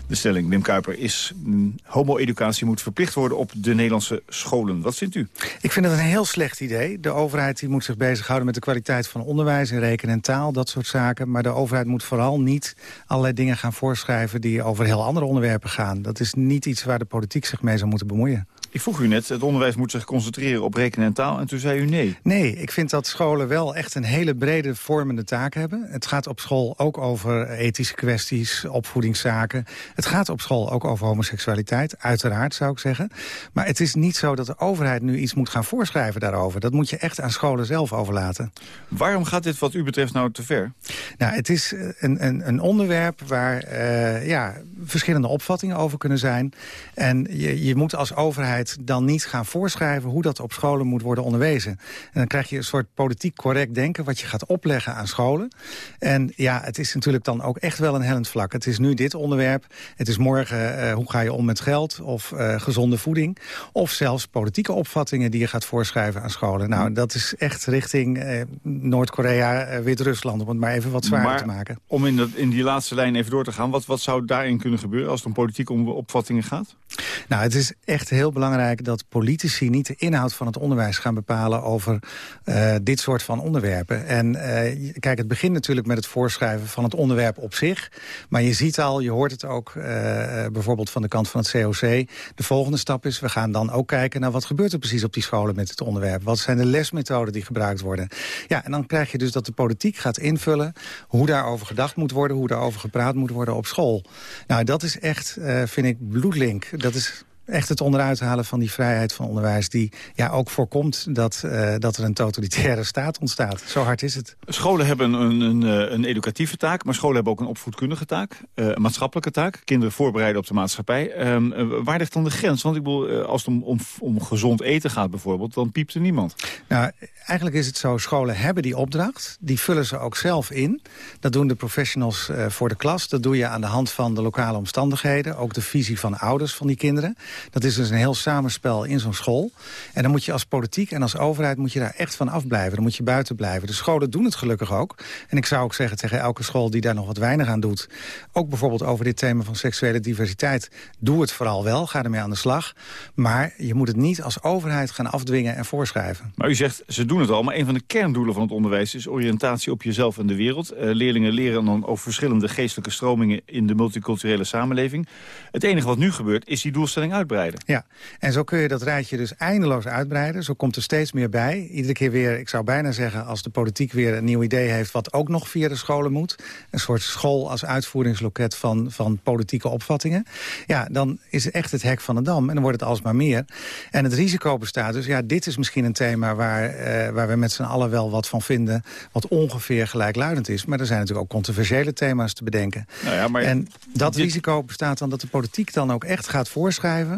De stelling, Wim Kuiper, is mm, homo-educatie moet verplicht worden op de Nederlandse scholen. Wat vindt u? Ik vind het een heel slecht idee. De overheid die moet zich bezighouden met de kwaliteit van onderwijs... en rekenen en taal, dat soort zaken. Maar de overheid moet vooral niet allerlei dingen gaan voorschrijven... die over heel andere onderwerpen gaan. Dat is niet iets waar de politiek zich mee zou moeten bemoeien. Ik vroeg u net, het onderwijs moet zich concentreren op rekenen en taal. En toen zei u nee. Nee, ik vind dat scholen wel echt een hele brede vormende taak hebben. Het gaat op school ook over ethische kwesties, opvoedingszaken. Het gaat op school ook over homoseksualiteit, uiteraard zou ik zeggen. Maar het is niet zo dat de overheid nu iets moet gaan voorschrijven daarover. Dat moet je echt aan scholen zelf overlaten. Waarom gaat dit wat u betreft nou te ver? Nou, het is een, een, een onderwerp waar uh, ja, verschillende opvattingen over kunnen zijn. En je, je moet als overheid dan niet gaan voorschrijven... hoe dat op scholen moet worden onderwezen. En dan krijg je een soort politiek correct denken... wat je gaat opleggen aan scholen. En ja, het is natuurlijk dan ook echt wel een hellend vlak. Het is nu dit onderwerp. Het is morgen uh, hoe ga je om met geld of uh, gezonde voeding. Of zelfs politieke opvattingen die je gaat voorschrijven aan scholen. Nou, dat is echt richting uh, Noord-Korea, Wit-Rusland... om het maar even wat zwaarder maar te maken. om in, dat, in die laatste lijn even door te gaan... wat, wat zou daarin kunnen gebeuren als het om politieke opvattingen gaat? Nou, het is echt heel belangrijk dat politici niet de inhoud van het onderwijs gaan bepalen over uh, dit soort van onderwerpen. En uh, kijk, het begint natuurlijk met het voorschrijven van het onderwerp op zich. Maar je ziet al, je hoort het ook uh, bijvoorbeeld van de kant van het COC. De volgende stap is, we gaan dan ook kijken naar wat gebeurt er precies op die scholen met het onderwerp. Wat zijn de lesmethoden die gebruikt worden? Ja, en dan krijg je dus dat de politiek gaat invullen hoe daarover gedacht moet worden, hoe daarover gepraat moet worden op school. Nou, dat is echt, vind ik, bloedlink. Dat is echt het onderuit halen van die vrijheid van onderwijs... die ja, ook voorkomt dat, uh, dat er een totalitaire staat ontstaat. Zo hard is het. Scholen hebben een, een, een educatieve taak, maar scholen hebben ook een opvoedkundige taak. Uh, een maatschappelijke taak. Kinderen voorbereiden op de maatschappij. Uh, waar ligt dan de grens? Want ik bedoel, als het om, om, om gezond eten gaat bijvoorbeeld... dan piept er niemand. Nou, eigenlijk is het zo, scholen hebben die opdracht. Die vullen ze ook zelf in. Dat doen de professionals voor de klas. Dat doe je aan de hand van de lokale omstandigheden. Ook de visie van ouders van die kinderen. Dat is dus een heel samenspel in zo'n school. En dan moet je als politiek en als overheid moet je daar echt van afblijven. Dan moet je buiten blijven. De scholen doen het gelukkig ook. En ik zou ook zeggen tegen elke school die daar nog wat weinig aan doet... ook bijvoorbeeld over dit thema van seksuele diversiteit... doe het vooral wel, ga ermee aan de slag. Maar je moet het niet als overheid gaan afdwingen en voorschrijven. Maar u zegt, ze doen het al, maar een van de kerndoelen van het onderwijs... is oriëntatie op jezelf en de wereld. Uh, leerlingen leren dan over verschillende geestelijke stromingen... in de multiculturele samenleving. Het enige wat nu gebeurt, is die doelstelling uit uitbreiden. Ja, en zo kun je dat rijtje dus eindeloos uitbreiden. Zo komt er steeds meer bij. Iedere keer weer, ik zou bijna zeggen, als de politiek weer een nieuw idee heeft... wat ook nog via de scholen moet. Een soort school als uitvoeringsloket van, van politieke opvattingen. Ja, dan is het echt het hek van de dam. En dan wordt het alsmaar meer. En het risico bestaat dus, ja, dit is misschien een thema... waar, uh, waar we met z'n allen wel wat van vinden... wat ongeveer gelijkluidend is. Maar er zijn natuurlijk ook controversiële thema's te bedenken. Nou ja, maar en dat dit... risico bestaat dan dat de politiek dan ook echt gaat voorschrijven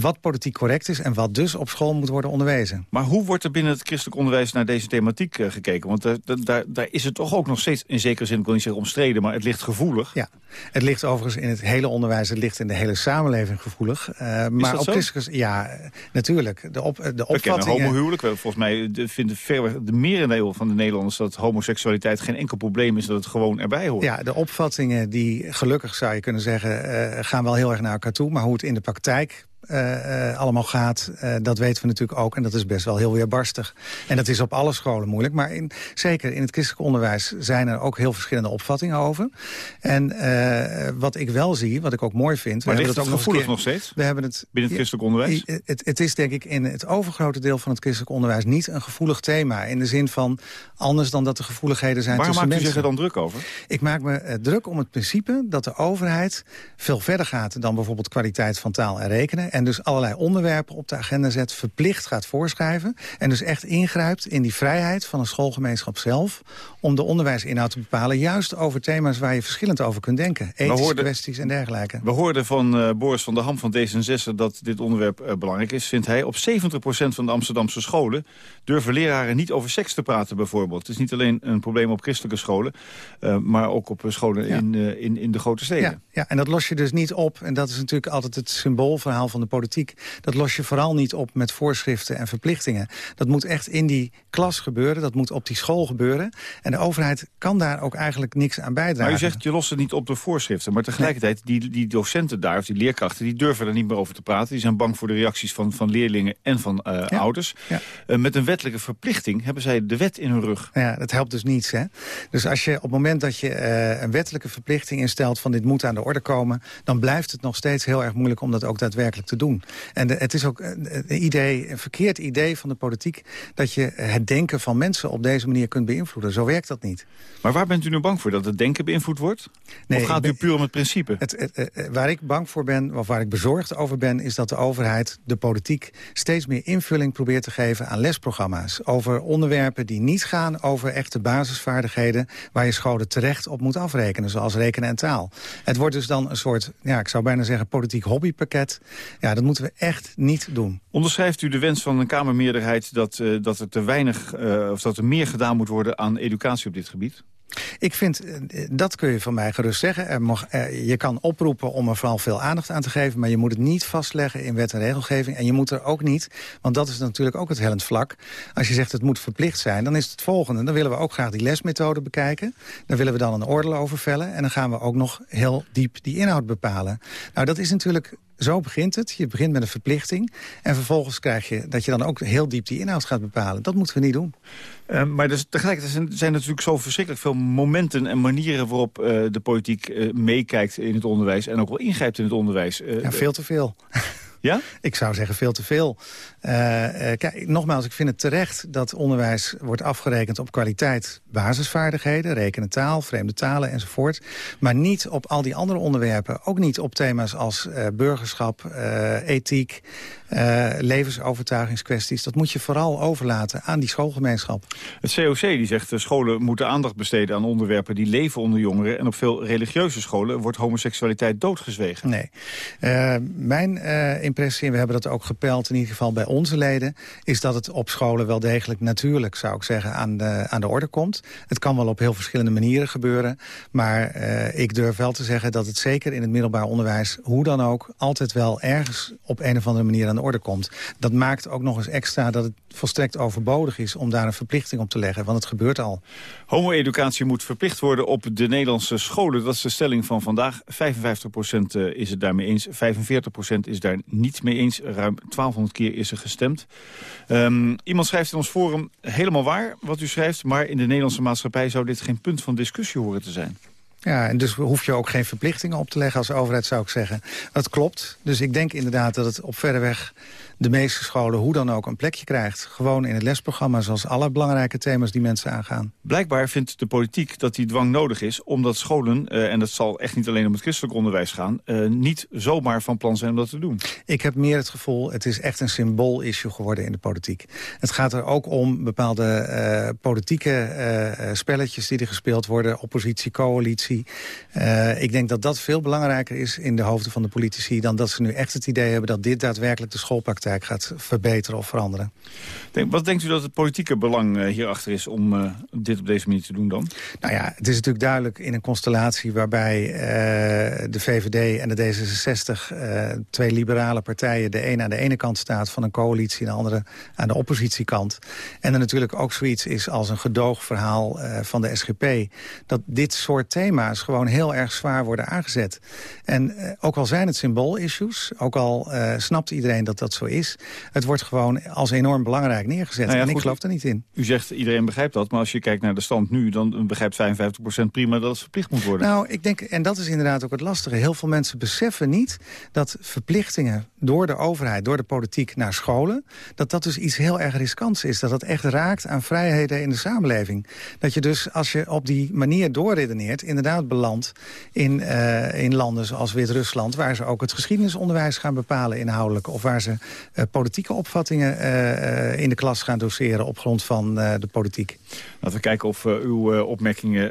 wat politiek correct is... en wat dus op school moet worden onderwezen. Maar hoe wordt er binnen het christelijk onderwijs naar deze thematiek uh, gekeken? Want uh, daar, daar is het toch ook nog steeds, in zekere zin, ik wil niet zeggen omstreden... maar het ligt gevoelig. Ja, het ligt overigens in het hele onderwijs, het ligt in de hele samenleving gevoelig. Uh, maar op christelijk, ja, natuurlijk. De, op, de opvattingen... homohuwelijk. Volgens mij vinden de merendeel van de Nederlanders... dat homoseksualiteit geen enkel probleem is, dat het gewoon erbij hoort. Ja, de opvattingen die gelukkig, zou je kunnen zeggen... gaan wel heel erg naar elkaar toe. Maar hoe het in de praktijk uh, allemaal gaat, uh, dat weten we natuurlijk ook. En dat is best wel heel weerbarstig. En dat is op alle scholen moeilijk. Maar in, zeker in het christelijk onderwijs zijn er ook heel verschillende opvattingen over. En wat ik wel zie, wat ik ook mooi vind... Maar ligt het ook gevoelig nog, nog steeds? We hebben het, binnen het christelijk onderwijs? Het, het, is denk ik in het overgrote deel van het christelijk onderwijs... niet een gevoelig thema. In de zin van anders dan dat er gevoeligheden zijn Waar tussen mensen. Waar maakt u zich er dan druk over? Ik maak me druk om het principe dat de overheid veel verder gaat... dan bijvoorbeeld kwaliteit van taal en rekenen en dus allerlei onderwerpen op de agenda zet... verplicht gaat voorschrijven en dus echt ingrijpt in die vrijheid van een schoolgemeenschap zelf... om de onderwijsinhoud te bepalen, juist over thema's waar je verschillend over kunt denken. Ethische hoorden, kwesties en dergelijke. We hoorden van uh, Boris van der Ham van D66 dat dit onderwerp uh, belangrijk is, vindt hij. Op 70% van de Amsterdamse scholen durven leraren niet over seks te praten bijvoorbeeld. Het is niet alleen een probleem op christelijke scholen, uh, maar ook op scholen ja. in, in, in de grote steden. Ja, ja, en dat los je dus niet op. En dat is natuurlijk altijd het symboolverhaal van de politiek dat los je vooral niet op met voorschriften en verplichtingen. Dat moet echt in die klas gebeuren, dat moet op die school gebeuren. En de overheid kan daar ook eigenlijk niks aan bijdragen. Maar u zegt, je lost het niet op door voorschriften. Maar tegelijkertijd, die, die docenten daar, of die leerkrachten... die durven er niet meer over te praten. Die zijn bang voor de reacties van, van leerlingen en van uh, ja. ouders. Ja. Uh, met een wettelijke verplichting hebben zij de wet in hun rug. Ja, dat helpt dus niets. Hè? Dus als je op het moment dat je uh, een wettelijke verplichting instelt... van dit moet aan de orde komen... dan blijft het nog steeds heel erg moeilijk om dat ook daadwerkelijk te doen. En de, het is ook een, idee, een verkeerd idee van de politiek... dat je het denken van mensen op deze manier kunt beïnvloeden. Zo werkt dat niet. Maar waar bent u nu bang voor? Dat het denken beïnvloed wordt? Nee, of gaat ben, u puur om het principe? Het, het, het, waar ik bang voor ben, of waar ik bezorgd over ben... is dat de overheid, de politiek, steeds meer invulling probeert te geven aan lesprogramma's. Over onderwerpen die niet gaan over echte basisvaardigheden... waar je scholen terecht op moet afrekenen, zoals rekenen en taal. Het wordt dus dan een soort, ja, ik zou bijna zeggen, politiek hobbypakket. Ja, dat moeten we echt niet doen. Onderschrijft u de wens van een Kamermeerderheid dat, uh, dat er te weinig, uh, of dat er meer gedaan moet worden aan educatie op dit gebied? Ik vind, dat kun je van mij gerust zeggen. Er mag, er, je kan oproepen om er vooral veel aandacht aan te geven... maar je moet het niet vastleggen in wet en regelgeving. En je moet er ook niet, want dat is natuurlijk ook het hellend vlak... als je zegt het moet verplicht zijn, dan is het het volgende. Dan willen we ook graag die lesmethode bekijken. Dan willen we dan een oordeel over vellen. En dan gaan we ook nog heel diep die inhoud bepalen. Nou, dat is natuurlijk zo begint het. Je begint met een verplichting. En vervolgens krijg je dat je dan ook heel diep die inhoud gaat bepalen. Dat moeten we niet doen. Uh, maar dus, tegelijkertijd zijn, zijn er natuurlijk zo verschrikkelijk veel momenten en manieren waarop uh, de politiek uh, meekijkt in het onderwijs. En ook wel ingrijpt in het onderwijs. ja, veel te veel. Ja? Ik zou zeggen veel te veel. Uh, uh, kijk, nogmaals, ik vind het terecht dat onderwijs wordt afgerekend op kwaliteit basisvaardigheden, rekenen taal, vreemde talen enzovoort. Maar niet op al die andere onderwerpen. Ook niet op thema's als uh, burgerschap, ethiek, levensovertuigingskwesties. Dat moet je vooral overlaten aan die schoolgemeenschap. Het COC die zegt uh, scholen moeten aandacht besteden aan onderwerpen die leven onder jongeren. En op veel religieuze scholen wordt homoseksualiteit doodgezwegen. Nee. mijn impressie, en we hebben dat ook gepeld in ieder geval bij onze leden... is dat het op scholen wel degelijk natuurlijk, zou ik zeggen, aan de, aan de orde komt. Het kan wel op heel verschillende manieren gebeuren. Maar uh, ik durf wel te zeggen dat het zeker in het middelbaar onderwijs... hoe dan ook, altijd wel ergens op een of andere manier aan de orde komt. Dat maakt ook nog eens extra dat het volstrekt overbodig is... om daar een verplichting op te leggen, want het gebeurt al. Homo-educatie moet verplicht worden op de Nederlandse scholen. Dat is de stelling van vandaag. 55% is het daarmee eens, 45% is daar niet mee eens. Ruim 1200 keer is er gestemd. Um, iemand schrijft in ons forum, helemaal waar wat u schrijft... maar in de Nederlandse maatschappij zou dit geen punt van discussie horen te zijn. Ja, en dus hoef je ook geen verplichtingen op te leggen als overheid, zou ik zeggen. Dat klopt. Dus ik denk inderdaad dat het op verre weg de meeste scholen hoe dan ook een plekje krijgt. Gewoon in het lesprogramma, zoals alle belangrijke thema's die mensen aangaan. Blijkbaar vindt de politiek dat die dwang nodig is... omdat scholen, uh, en dat zal echt niet alleen om het christelijk onderwijs gaan... Uh, niet zomaar van plan zijn om dat te doen. Ik heb meer het gevoel, het is echt een symbool-issue geworden in de politiek. Het gaat er ook om bepaalde uh, politieke spelletjes die er gespeeld worden. Oppositie, coalitie. ik denk dat dat veel belangrijker is in de hoofden van de politici... dan dat ze nu echt het idee hebben dat dit daadwerkelijk de gaat verbeteren of veranderen. Denk, wat denkt u dat het politieke belang uh, hierachter is om uh, dit op deze manier te doen dan? Nou ja, het is natuurlijk duidelijk in een constellatie waarbij uh, de VVD en de D66... twee liberale partijen, de een aan de ene kant staat van een coalitie... en de andere aan de oppositiekant. En er natuurlijk ook zoiets is als een gedoogverhaal van de SGP... dat dit soort thema's gewoon heel erg zwaar worden aangezet. En ook al zijn het symbool-issues, ook al snapt iedereen dat dat zo is... het wordt gewoon als enorm belangrijk neergezet. Nou ja, en ik geloof er niet in. U zegt iedereen begrijpt dat, maar als je kijkt naar de stand nu... dan begrijpt 55% prima dat het verplicht moet worden. Nou, ik denk, en dat is inderdaad ook het lastige... heel veel mensen beseffen niet dat verplichtingen door de overheid... door de politiek naar scholen... dat dat dus iets heel erg riskants is. Dat dat echt raakt aan vrijheden in de samenleving. Dat je dus, als je op die manier doorredeneert... inderdaad belandt in, uh, in landen zoals Wit-Rusland... waar ze ook het geschiedenisonderwijs gaan bepalen inhoudelijk... of waar ze politieke opvattingen uh, in de klas gaan doseren op grond van de politiek. Laten we kijken of uw opmerkingen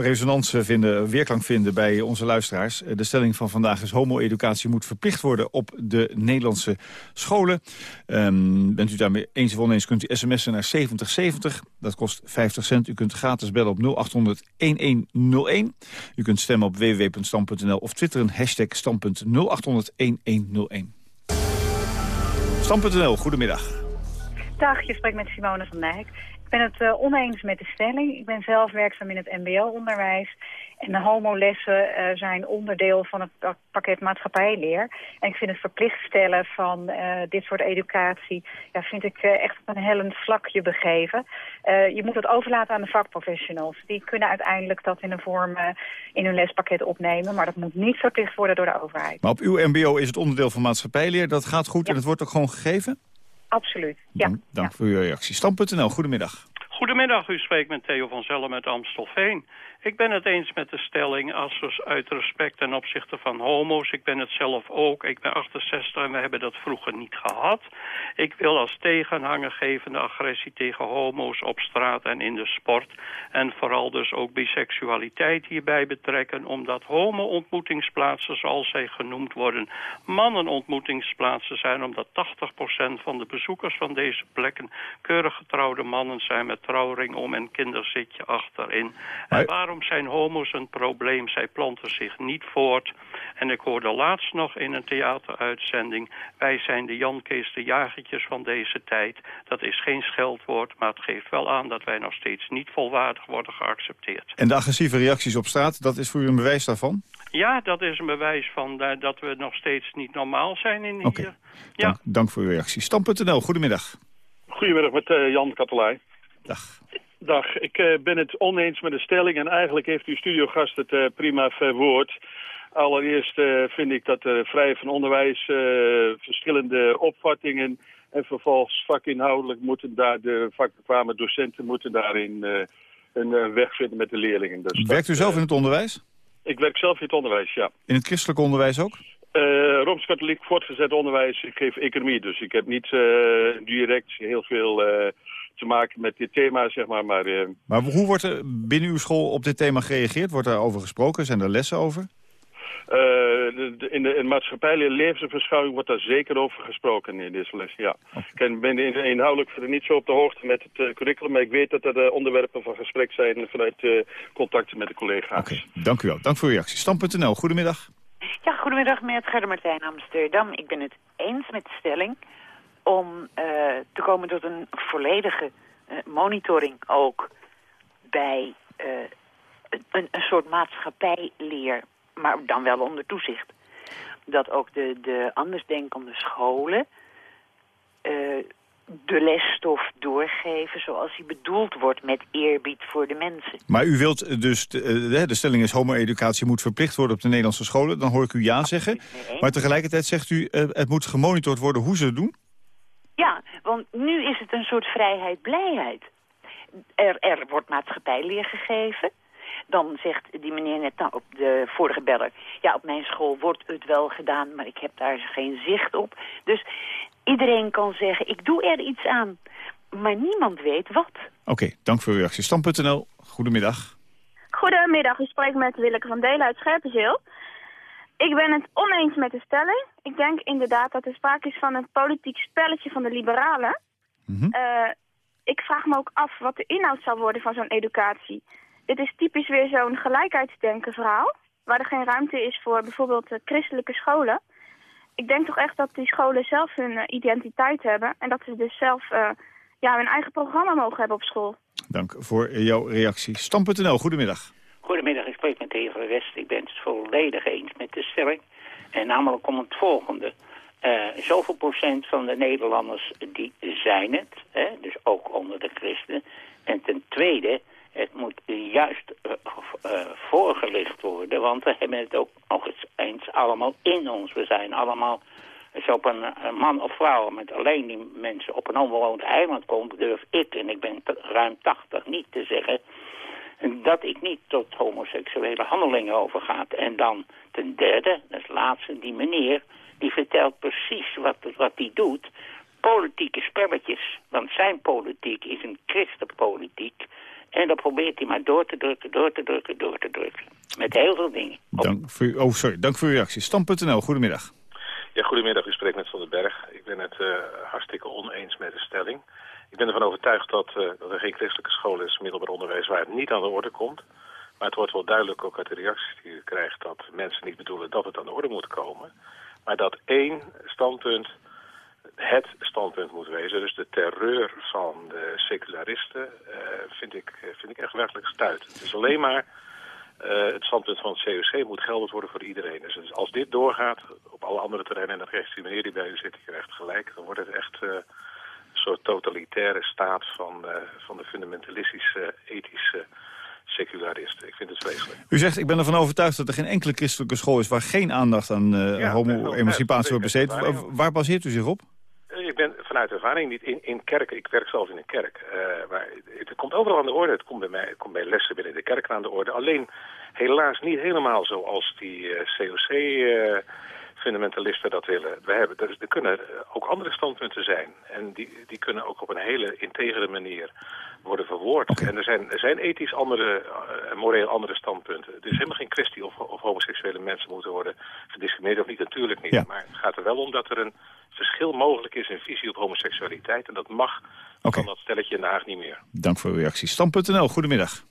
resonantie vinden, weerklank vinden bij onze luisteraars. de stelling van vandaag is homo-educatie moet verplicht worden op de Nederlandse scholen. Um, bent u daarmee eens of oneens kunt u sms'en naar 7070. Dat kost 50 cent. U kunt gratis bellen op 0800-1101. U kunt stemmen op www.stam.nl of twitteren hashtag standpunt 0800-1101. Stam.nl, goedemiddag. Dag, je spreekt met Simone van Dijk. Ik ben het uh, oneens met de stelling. Ik ben zelf werkzaam in het mbo-onderwijs. En de homolessen uh, zijn onderdeel van het pakket maatschappijleer. En ik vind het verplicht stellen van uh, dit soort educatie... Ja, vind ik echt op een hellend vlakje begeven. je moet het overlaten aan de vakprofessionals. Die kunnen uiteindelijk dat in een vorm in hun lespakket opnemen. Maar dat moet niet verplicht worden door de overheid. Maar op uw mbo is het onderdeel van maatschappijleer. Dat gaat goed ja. en het wordt ook gewoon gegeven? Absoluut, ja. Dank, dank ja. voor uw reactie. Stam.nl, goedemiddag. Goedemiddag, u spreekt met Theo van Zellen uit Amstelveen. Ik ben het eens met de stelling als we uit respect ten opzichte van homo's. Ik ben het zelf ook. Ik ben 68 en we hebben dat vroeger niet gehad. Ik wil als tegenhanger geven de agressie tegen homo's op straat en in de sport. En vooral dus ook biseksualiteit hierbij betrekken. Omdat homo-ontmoetingsplaatsen, zoals zij genoemd worden, mannen-ontmoetingsplaatsen zijn. Omdat 80% van de bezoekers van deze plekken keurig getrouwde mannen zijn met trouwring om en kinderzitje achterin. En waarom Waarom zijn homo's een probleem? Zij planten zich niet voort. En ik hoorde laatst nog in een theateruitzending... wij zijn de Jan Kees de Jagertjes van deze tijd. Dat is geen scheldwoord, maar het geeft wel aan... dat wij nog steeds niet volwaardig worden geaccepteerd. En de agressieve reacties op straat, dat is voor u een bewijs daarvan? Ja, dat is een bewijs van uh, dat we nog steeds niet normaal zijn in okay. hier. Ja. Dank, dank voor uw reactie. Stam.nl, goedemiddag. Goedemiddag met uh, Jan Katelij. Dag. Dag, ik uh, ben het oneens met de stelling en eigenlijk heeft uw studiogast het uh, prima verwoord. Allereerst uh, vind ik dat er vrij van onderwijs verschillende opvattingen en vervolgens vakinhoudelijk moeten daar de vakbekwame docenten moeten daarin een weg vinden met de leerlingen. Dus Werkt u zelf in het onderwijs? Ik werk zelf in het onderwijs, ja. In het christelijk onderwijs ook? Uh, Rooms-Katholiek voortgezet onderwijs, ik geef economie, dus ik heb niet uh, direct heel veel uh, te maken met dit thema, zeg maar. Maar, uh... maar hoe wordt er binnen uw school op dit thema gereageerd? Wordt er over gesproken? Zijn er lessen over? Uh, de, de, in de in maatschappijlijke levensbeschouwing wordt daar zeker over gesproken in deze les, ja. Okay. Ik ben inhoudelijk verder niet zo op de hoogte met het uh, curriculum, maar ik weet dat er uh, onderwerpen van gesprek zijn vanuit contacten met de collega's. Oké, okay. dank u wel. Dank voor uw reactie. Stam.nl, goedemiddag. Ja, goedemiddag met Gerda Martijn Amsterdam. Ik ben het eens met de stelling om uh, te komen tot een volledige uh, monitoring ook bij uh, een, een soort maatschappijleer, maar dan wel onder toezicht. Dat ook de, de andersdenkende scholen de lesstof doorgeven zoals die bedoeld wordt met eerbied voor de mensen. Maar u wilt dus, de, eh, de stelling is homo-educatie moet verplicht worden op de Nederlandse scholen. Dan hoor ik u ja zeggen. Maar tegelijkertijd zegt u, uh, het moet gemonitord worden hoe ze het doen? Want nu is het een soort vrijheid-blijheid. Er, er wordt maatschappijleer gegeven. Dan zegt die meneer net nou, op de vorige beller... ja, op mijn school wordt het wel gedaan, maar ik heb daar geen zicht op. Dus iedereen kan zeggen, ik doe er iets aan. Maar niemand weet wat. Oké, dank voor uw reactie. Stam.nl, goedemiddag. Goedemiddag, u spreekt met Willeke van Delen uit Scherpenzeel. Ik ben het oneens met de stelling. Ik denk inderdaad dat er sprake is van een politiek spelletje van de liberalen. Mhm. Eh, ik vraag me ook af wat de inhoud zou worden van zo'n educatie. Dit is typisch weer zo'n gelijkheidsdenken verhaal... waar er geen ruimte is voor bijvoorbeeld uh, christelijke scholen. Ik denk toch echt dat die scholen zelf hun uh, identiteit hebben... en dat ze dus zelf ja, hun eigen programma mogen hebben op school. Dank voor jouw reactie. Stam.nl, goedemiddag. Goedemiddag, ik spreek met de heer West. Ik ben het volledig eens met de stelling. En namelijk om het volgende. Uh, zoveel procent van de Nederlanders die zijn het. Hè, dus ook onder de christenen. En ten tweede, het moet juist uh, voorgelicht worden. Want we hebben het ook nog eens, allemaal in ons. We zijn allemaal... Als op een, een, man of vrouw met alleen die mensen op een onbewoond eiland komt... durf ik, en ik ben ruim 80, niet te zeggen dat ik niet tot homoseksuele handelingen overgaat. En dan ten derde, dat is laatste, die meneer, die vertelt precies wat wat hij doet. Politieke spelletjes, want zijn politiek is een christenpolitiek. En dan probeert hij maar door te drukken, door te drukken, door te drukken. Met heel veel dingen. Dank voor, uw, oh, sorry, dank voor uw reactie. Stam.nl, goedemiddag. Ja, goedemiddag. U spreekt met Van den Berg. Ik ben het uh, hartstikke oneens met de stelling. Ik ben ervan overtuigd dat, uh, dat er geen christelijke school is, middelbaar onderwijs, waar het niet aan de orde komt. Maar het wordt wel duidelijk ook uit de reacties die u krijgt dat mensen niet bedoelen dat het aan de orde moet komen. Maar dat één standpunt het standpunt moet wezen. Dus de terreur van de secularisten uh, vind, ik, vind ik echt werkelijk stuit. Het is alleen maar het standpunt van het COC moet geldend worden voor iedereen. Dus als dit doorgaat op alle andere terreinen... en dat krijgt die meneer die bij u zit, die krijgt gelijk... dan wordt het echt soort totalitaire staat van, uh, van de fundamentalistische, ethische secularisten. Ik vind het vreselijk. U zegt, ik ben ervan overtuigd dat er geen enkele christelijke school is... waar geen aandacht aan ja, homo-emancipatie wordt besteed. Waar baseert u zich op? Ik ben vanuit ervaring niet in, in kerken. Ik werk zelf in een kerk. Uh, maar het komt overal aan de orde. Het komt bij mij het komt bij lessen binnen de kerk aan de orde. Alleen helaas niet helemaal zoals die uh, COC-fundamentalisten uh, dat willen. We hebben, er, er kunnen ook andere standpunten zijn. En die, die kunnen ook op een hele integere manier worden verwoord. Okay. En er zijn, er zijn ethisch andere, uh, moreel andere standpunten. Het is helemaal geen kwestie of, of homoseksuele mensen moeten worden gediscrimineerd of niet. Natuurlijk niet. Ja. Maar het gaat er wel om dat er een verschil mogelijk is in visie op homoseksualiteit. En dat mag okay. van dat stelletje in Den Haag niet meer. Dank voor uw reactie. Stam.nl, goedemiddag.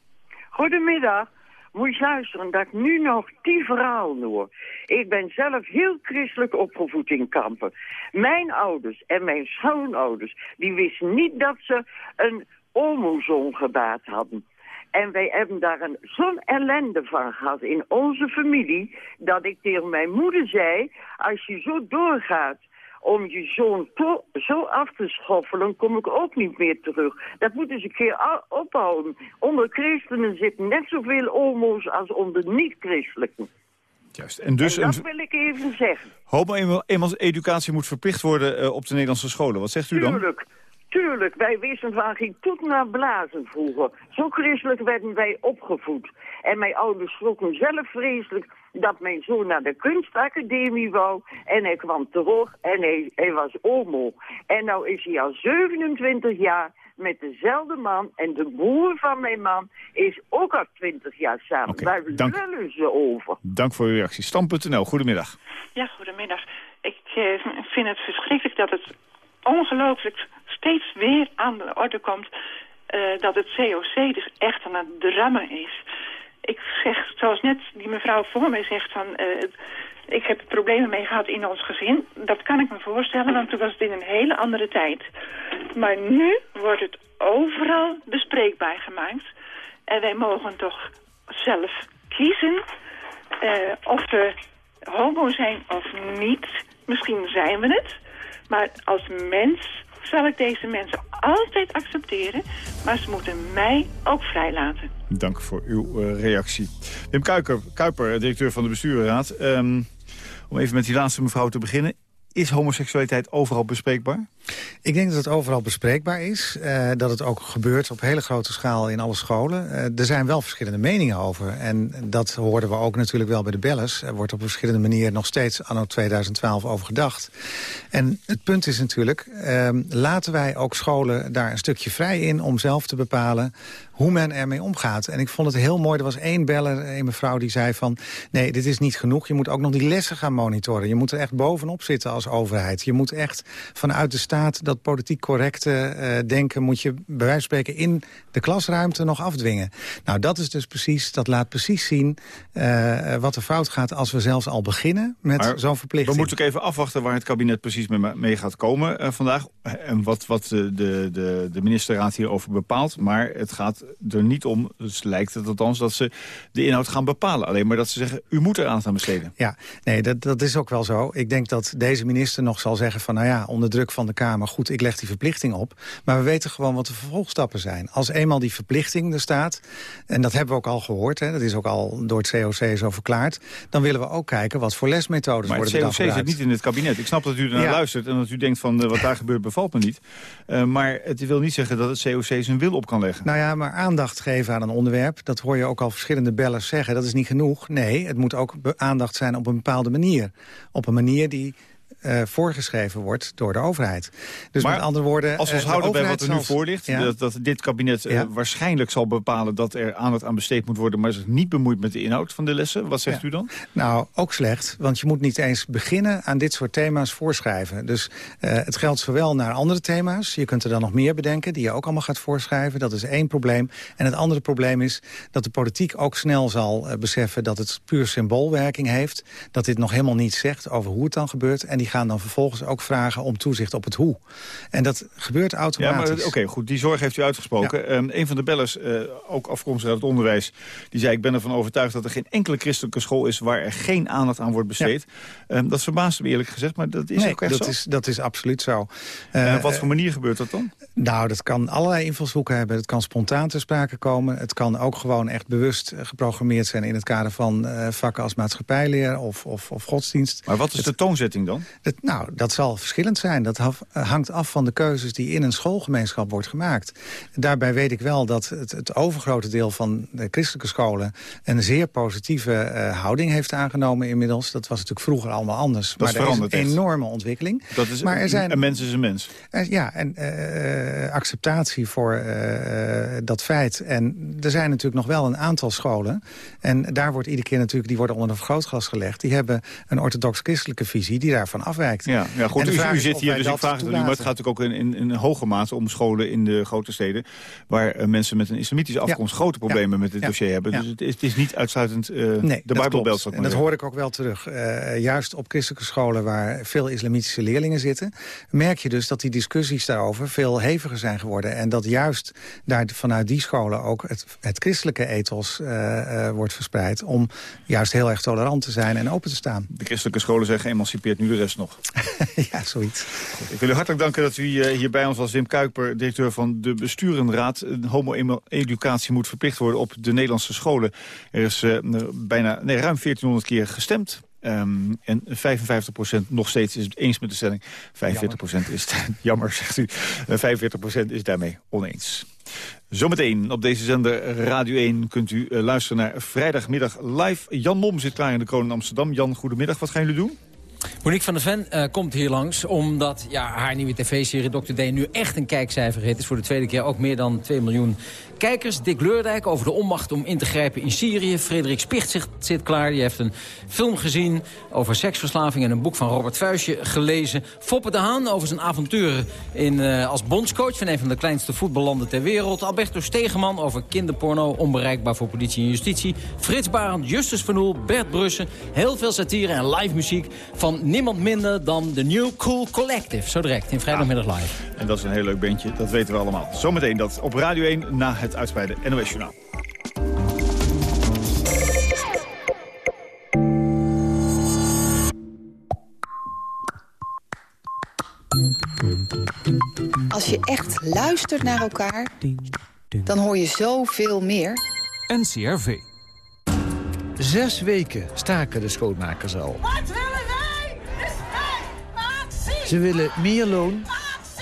Goedemiddag. Moet je luisteren dat ik nu nog die verhaal hoor. Ik ben zelf heel christelijk opgevoed in kampen. Mijn ouders en mijn schoonouders, die wisten niet dat ze een omozoon gebaat hadden. En wij hebben daar een zo'n ellende van gehad in onze familie... dat ik tegen mijn moeder zei, als je zo doorgaat om je zoon zo af te schoffelen, kom ik ook niet meer terug. Dat moet eens een keer ophouden. Onder christenen zitten net zoveel homo's als onder niet-christelijken. Juist. En, dus en dat een... wil ik even zeggen. Homo-educatie moet verplicht worden uh, op de Nederlandse scholen. Wat zegt u dan? Tuurlijk. Tuurlijk, wij wisten van geen toet naar blazen vroeger. Zo christelijk werden wij opgevoed. En mijn ouders schrokken zelf vreselijk dat mijn zoon naar de kunstacademie wou. En hij kwam terug en hij, hij was homo. En nou is hij al 27 jaar met dezelfde man. En de broer van mijn man is ook al 20 jaar samen. Okay, Daar dank, lullen ze over. Dank voor uw reactie. Stam.nl, goedemiddag. Ja, goedemiddag. Ik eh, vind het verschrikkelijk dat het ongelooflijk steeds weer aan de orde komt... Uh, dat het COC dus echt aan het drammen is. Ik zeg, zoals net die mevrouw voor mij zegt... van uh, ik heb problemen mee gehad in ons gezin. Dat kan ik me voorstellen, want toen was het in een hele andere tijd. Maar nu wordt het overal bespreekbaar gemaakt. En wij mogen toch zelf kiezen uh, of we homo zijn of niet. Misschien zijn we het. Maar als mens zal ik deze mensen altijd accepteren, maar ze moeten mij ook vrijlaten. Dank voor uw uh, reactie. Wim Kuiper, Kuiper, directeur van de bestuurraad. Um, om even met die laatste mevrouw te beginnen. Is homoseksualiteit overal bespreekbaar? Ik denk dat het overal bespreekbaar is. Uh, dat het ook gebeurt op hele grote schaal in alle scholen. Uh, er zijn wel verschillende meningen over. En dat hoorden we ook natuurlijk wel bij de bellers. Er wordt op verschillende manieren nog steeds anno 2012 over gedacht. En het punt is natuurlijk, uh, laten wij ook scholen daar een stukje vrij in... om zelf te bepalen hoe men ermee omgaat. En ik vond het heel mooi, er was één beller, een mevrouw die zei van... nee, dit is niet genoeg, je moet ook nog die lessen gaan monitoren. Je moet er echt bovenop zitten als overheid. Je moet echt vanuit de staat dat politiek correcte uh, denken... moet je bij wijze van spreken in de klasruimte nog afdwingen. Nou, dat is dus precies, dat laat precies zien uh, wat er fout gaat... als we zelfs al beginnen met zo'n verplichting. We moeten ook even afwachten waar het kabinet precies mee, mee gaat komen uh, vandaag. En wat, wat de, de, de ministerraad hierover bepaalt. Maar het gaat er niet om, dus lijkt het althans, dat ze de inhoud gaan bepalen. Alleen maar dat ze zeggen, u moet er aan besteden. Ja, nee, dat, dat is ook wel zo. Ik denk dat deze minister nog zal zeggen van, nou ja, onder druk van de Kamer, goed, ik leg die verplichting op. Maar we weten gewoon wat de vervolgstappen zijn. Als eenmaal die verplichting er staat, en dat hebben we ook al gehoord, hè, dat is ook al door het COC zo verklaard, dan willen we ook kijken wat voor lesmethodes maar worden het COC zit niet in het kabinet. Ik snap dat u ernaar ja. luistert en dat u denkt van, uh, wat daar gebeurt bevalt me niet. Uh, maar het wil niet zeggen dat het COC zijn wil op kan leggen. Nou ja, maar aandacht geven aan een onderwerp... dat hoor je ook al verschillende bellers zeggen, dat is niet genoeg. Nee, het moet ook aandacht zijn op een bepaalde manier. Op een manier die uh, voorgeschreven wordt door de overheid. Dus maar met andere woorden... als we ons uh, houden bij wat er nu voor ligt... Ja. Dat, dat, dit kabinet ja. waarschijnlijk zal bepalen dat er aandacht aan besteed moet worden... maar zich niet bemoeit met de inhoud van de lessen. Wat zegt ja. u dan? Nou, ook slecht, want je moet niet eens beginnen aan dit soort thema's voorschrijven. Dus het geldt zowel naar andere thema's. Je kunt er dan nog meer bedenken die je ook allemaal gaat voorschrijven. Dat is één probleem. En het andere probleem is dat de politiek ook snel zal beseffen... dat het puur symboolwerking heeft. Dat dit nog helemaal niets zegt over hoe het dan gebeurt... En die gaan dan vervolgens ook vragen om toezicht op het hoe. En dat gebeurt automatisch. Ja, Oké, okay, goed. Die zorg heeft u uitgesproken. Ja. Um, een van de bellers, uh, ook afkomstig uit het onderwijs... die zei, ik ben ervan overtuigd dat er geen enkele christelijke school is... waar er geen aandacht aan wordt besteed. Ja. Um, dat verbaasde me eerlijk gezegd, maar dat is nee, ook echt dat zo. Is, dat is absoluut zo. Uh, op wat voor manier gebeurt dat dan? Nou, dat kan allerlei invalshoeken hebben. Het kan spontaan ter sprake komen. Het kan ook gewoon echt bewust geprogrammeerd zijn... in het kader van uh, vakken als maatschappijleer of, of, of godsdienst. Maar wat is het, de toonzetting dan? Nou, dat zal verschillend zijn. Dat hangt af van de keuzes die in een schoolgemeenschap wordt gemaakt. Daarbij weet ik wel dat het, het overgrote deel van de christelijke scholen... een zeer positieve uh, houding heeft aangenomen inmiddels. Dat was natuurlijk vroeger allemaal anders. Dat maar is er is een enorme ontwikkeling. Dat is, maar er zijn, een mens is een mens. Er, ja, en uh, acceptatie voor uh, dat feit. En er zijn natuurlijk nog wel een aantal scholen. En daar wordt iedere keer natuurlijk, die worden onder een vergrootglas gelegd. Die hebben een orthodox-christelijke visie die daarvan afwijkt. Ja, ja goed, u, u zit hier, dus ik vraag het nu. Maar het gaat natuurlijk ook in, in, in een hoge mate om scholen in de grote steden... waar uh, mensen met een islamitische afkomst ja. grote problemen met dit dossier hebben. Dus het is, het is, niet uitsluitend uh, nee, de Bijbelbelt. En dat hoor ik ook wel terug. Uh, juist op christelijke scholen waar veel islamitische leerlingen zitten... merk je dus dat die discussies daarover veel heviger zijn geworden. En dat juist daar vanuit die scholen ook het, het christelijke ethos wordt verspreid... om juist heel erg tolerant te zijn en open te staan. De christelijke scholen zijn geëmancipeerd, nu de rest nog. ja, zoiets. Goed, ik wil u hartelijk danken dat u hier bij ons was. Wim Kuiper, directeur van de Besturenraad. Homo-educatie moet verplicht worden op de Nederlandse scholen. Er is uh, bijna, nee, ruim 1400 keer gestemd. Um, en 55% nog steeds is het eens met de stelling. 45% is jammer, zegt u. Uh, 45% is daarmee oneens. Zometeen op deze zender Radio 1 kunt u uh, luisteren naar vrijdagmiddag live. Jan Mom zit klaar in de kroon in Amsterdam. Jan, goedemiddag. Wat gaan jullie doen? Monique van der Ven uh, komt hier langs omdat ja, haar nieuwe tv-serie Dr. D nu echt een kijkcijfer heeft. Is voor de tweede keer ook meer dan 2 miljoen kijkers. Dick Leurdijk over de onmacht om in te grijpen in Syrië. Frederik Spicht zit, zit klaar. Die heeft een film gezien over seksverslaving en een boek van Robert Vuistje gelezen. Foppe de Haan over zijn avonturen in, uh, als bondscoach van een van de kleinste voetballanden ter wereld. Alberto Stegeman over kinderporno, onbereikbaar voor politie en justitie. Frits Barend, Justus van Oel, Bert Brussen. Heel veel satire en live muziek van niemand minder dan de New Cool Collective. Zo direct in Vrijdagmiddag Live. En dat is een heel leuk bandje, dat weten we allemaal. Zometeen dat op Radio 1 na het uitgebreide NOS Journaal. je echt luistert naar elkaar, dan hoor je zoveel meer. NCRV. Zes weken staken de schoonmakers al. Wat willen wij? Ze willen meer loon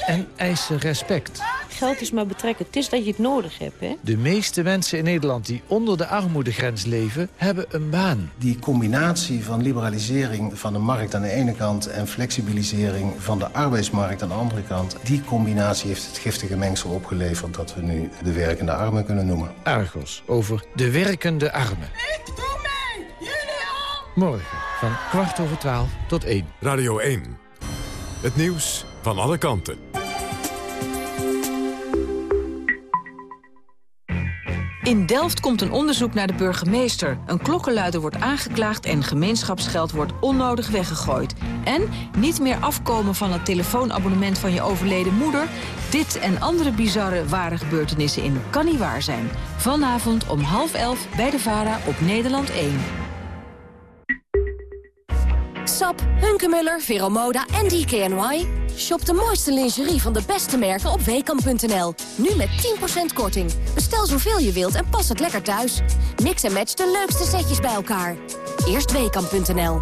en eisen respect. Geld is maar betrekken. Het is dat je het nodig hebt, hè? De meeste mensen in Nederland die onder de armoedegrens leven... hebben een baan. Die combinatie van liberalisering van de markt aan de ene kant... en flexibilisering van de arbeidsmarkt aan de andere kant... die combinatie heeft het giftige mengsel opgeleverd... dat we nu de werkende armen kunnen noemen. Argos over de werkende armen. Ik doe mee! Jullie ook! Morgen van kwart over twaalf tot één. Radio 1. Het nieuws van alle kanten. In Delft komt een onderzoek naar de burgemeester. Een klokkenluider wordt aangeklaagd en gemeenschapsgeld wordt onnodig weggegooid. En niet meer afkomen van het telefoonabonnement van je overleden moeder. Dit en andere bizarre ware gebeurtenissen in Kan Niet Waar Zijn. Vanavond om half elf bij de VARA op Nederland 1. Sap, Hunkemuller, Veromoda en DKNY. Shop de mooiste lingerie van de beste merken op weekamp.nl. Nu met 10% korting. Bestel zoveel je wilt en pas het lekker thuis. Mix en match de leukste setjes bij elkaar. Eerst weekamp.nl.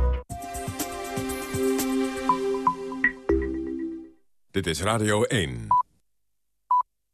Dit is Radio 1.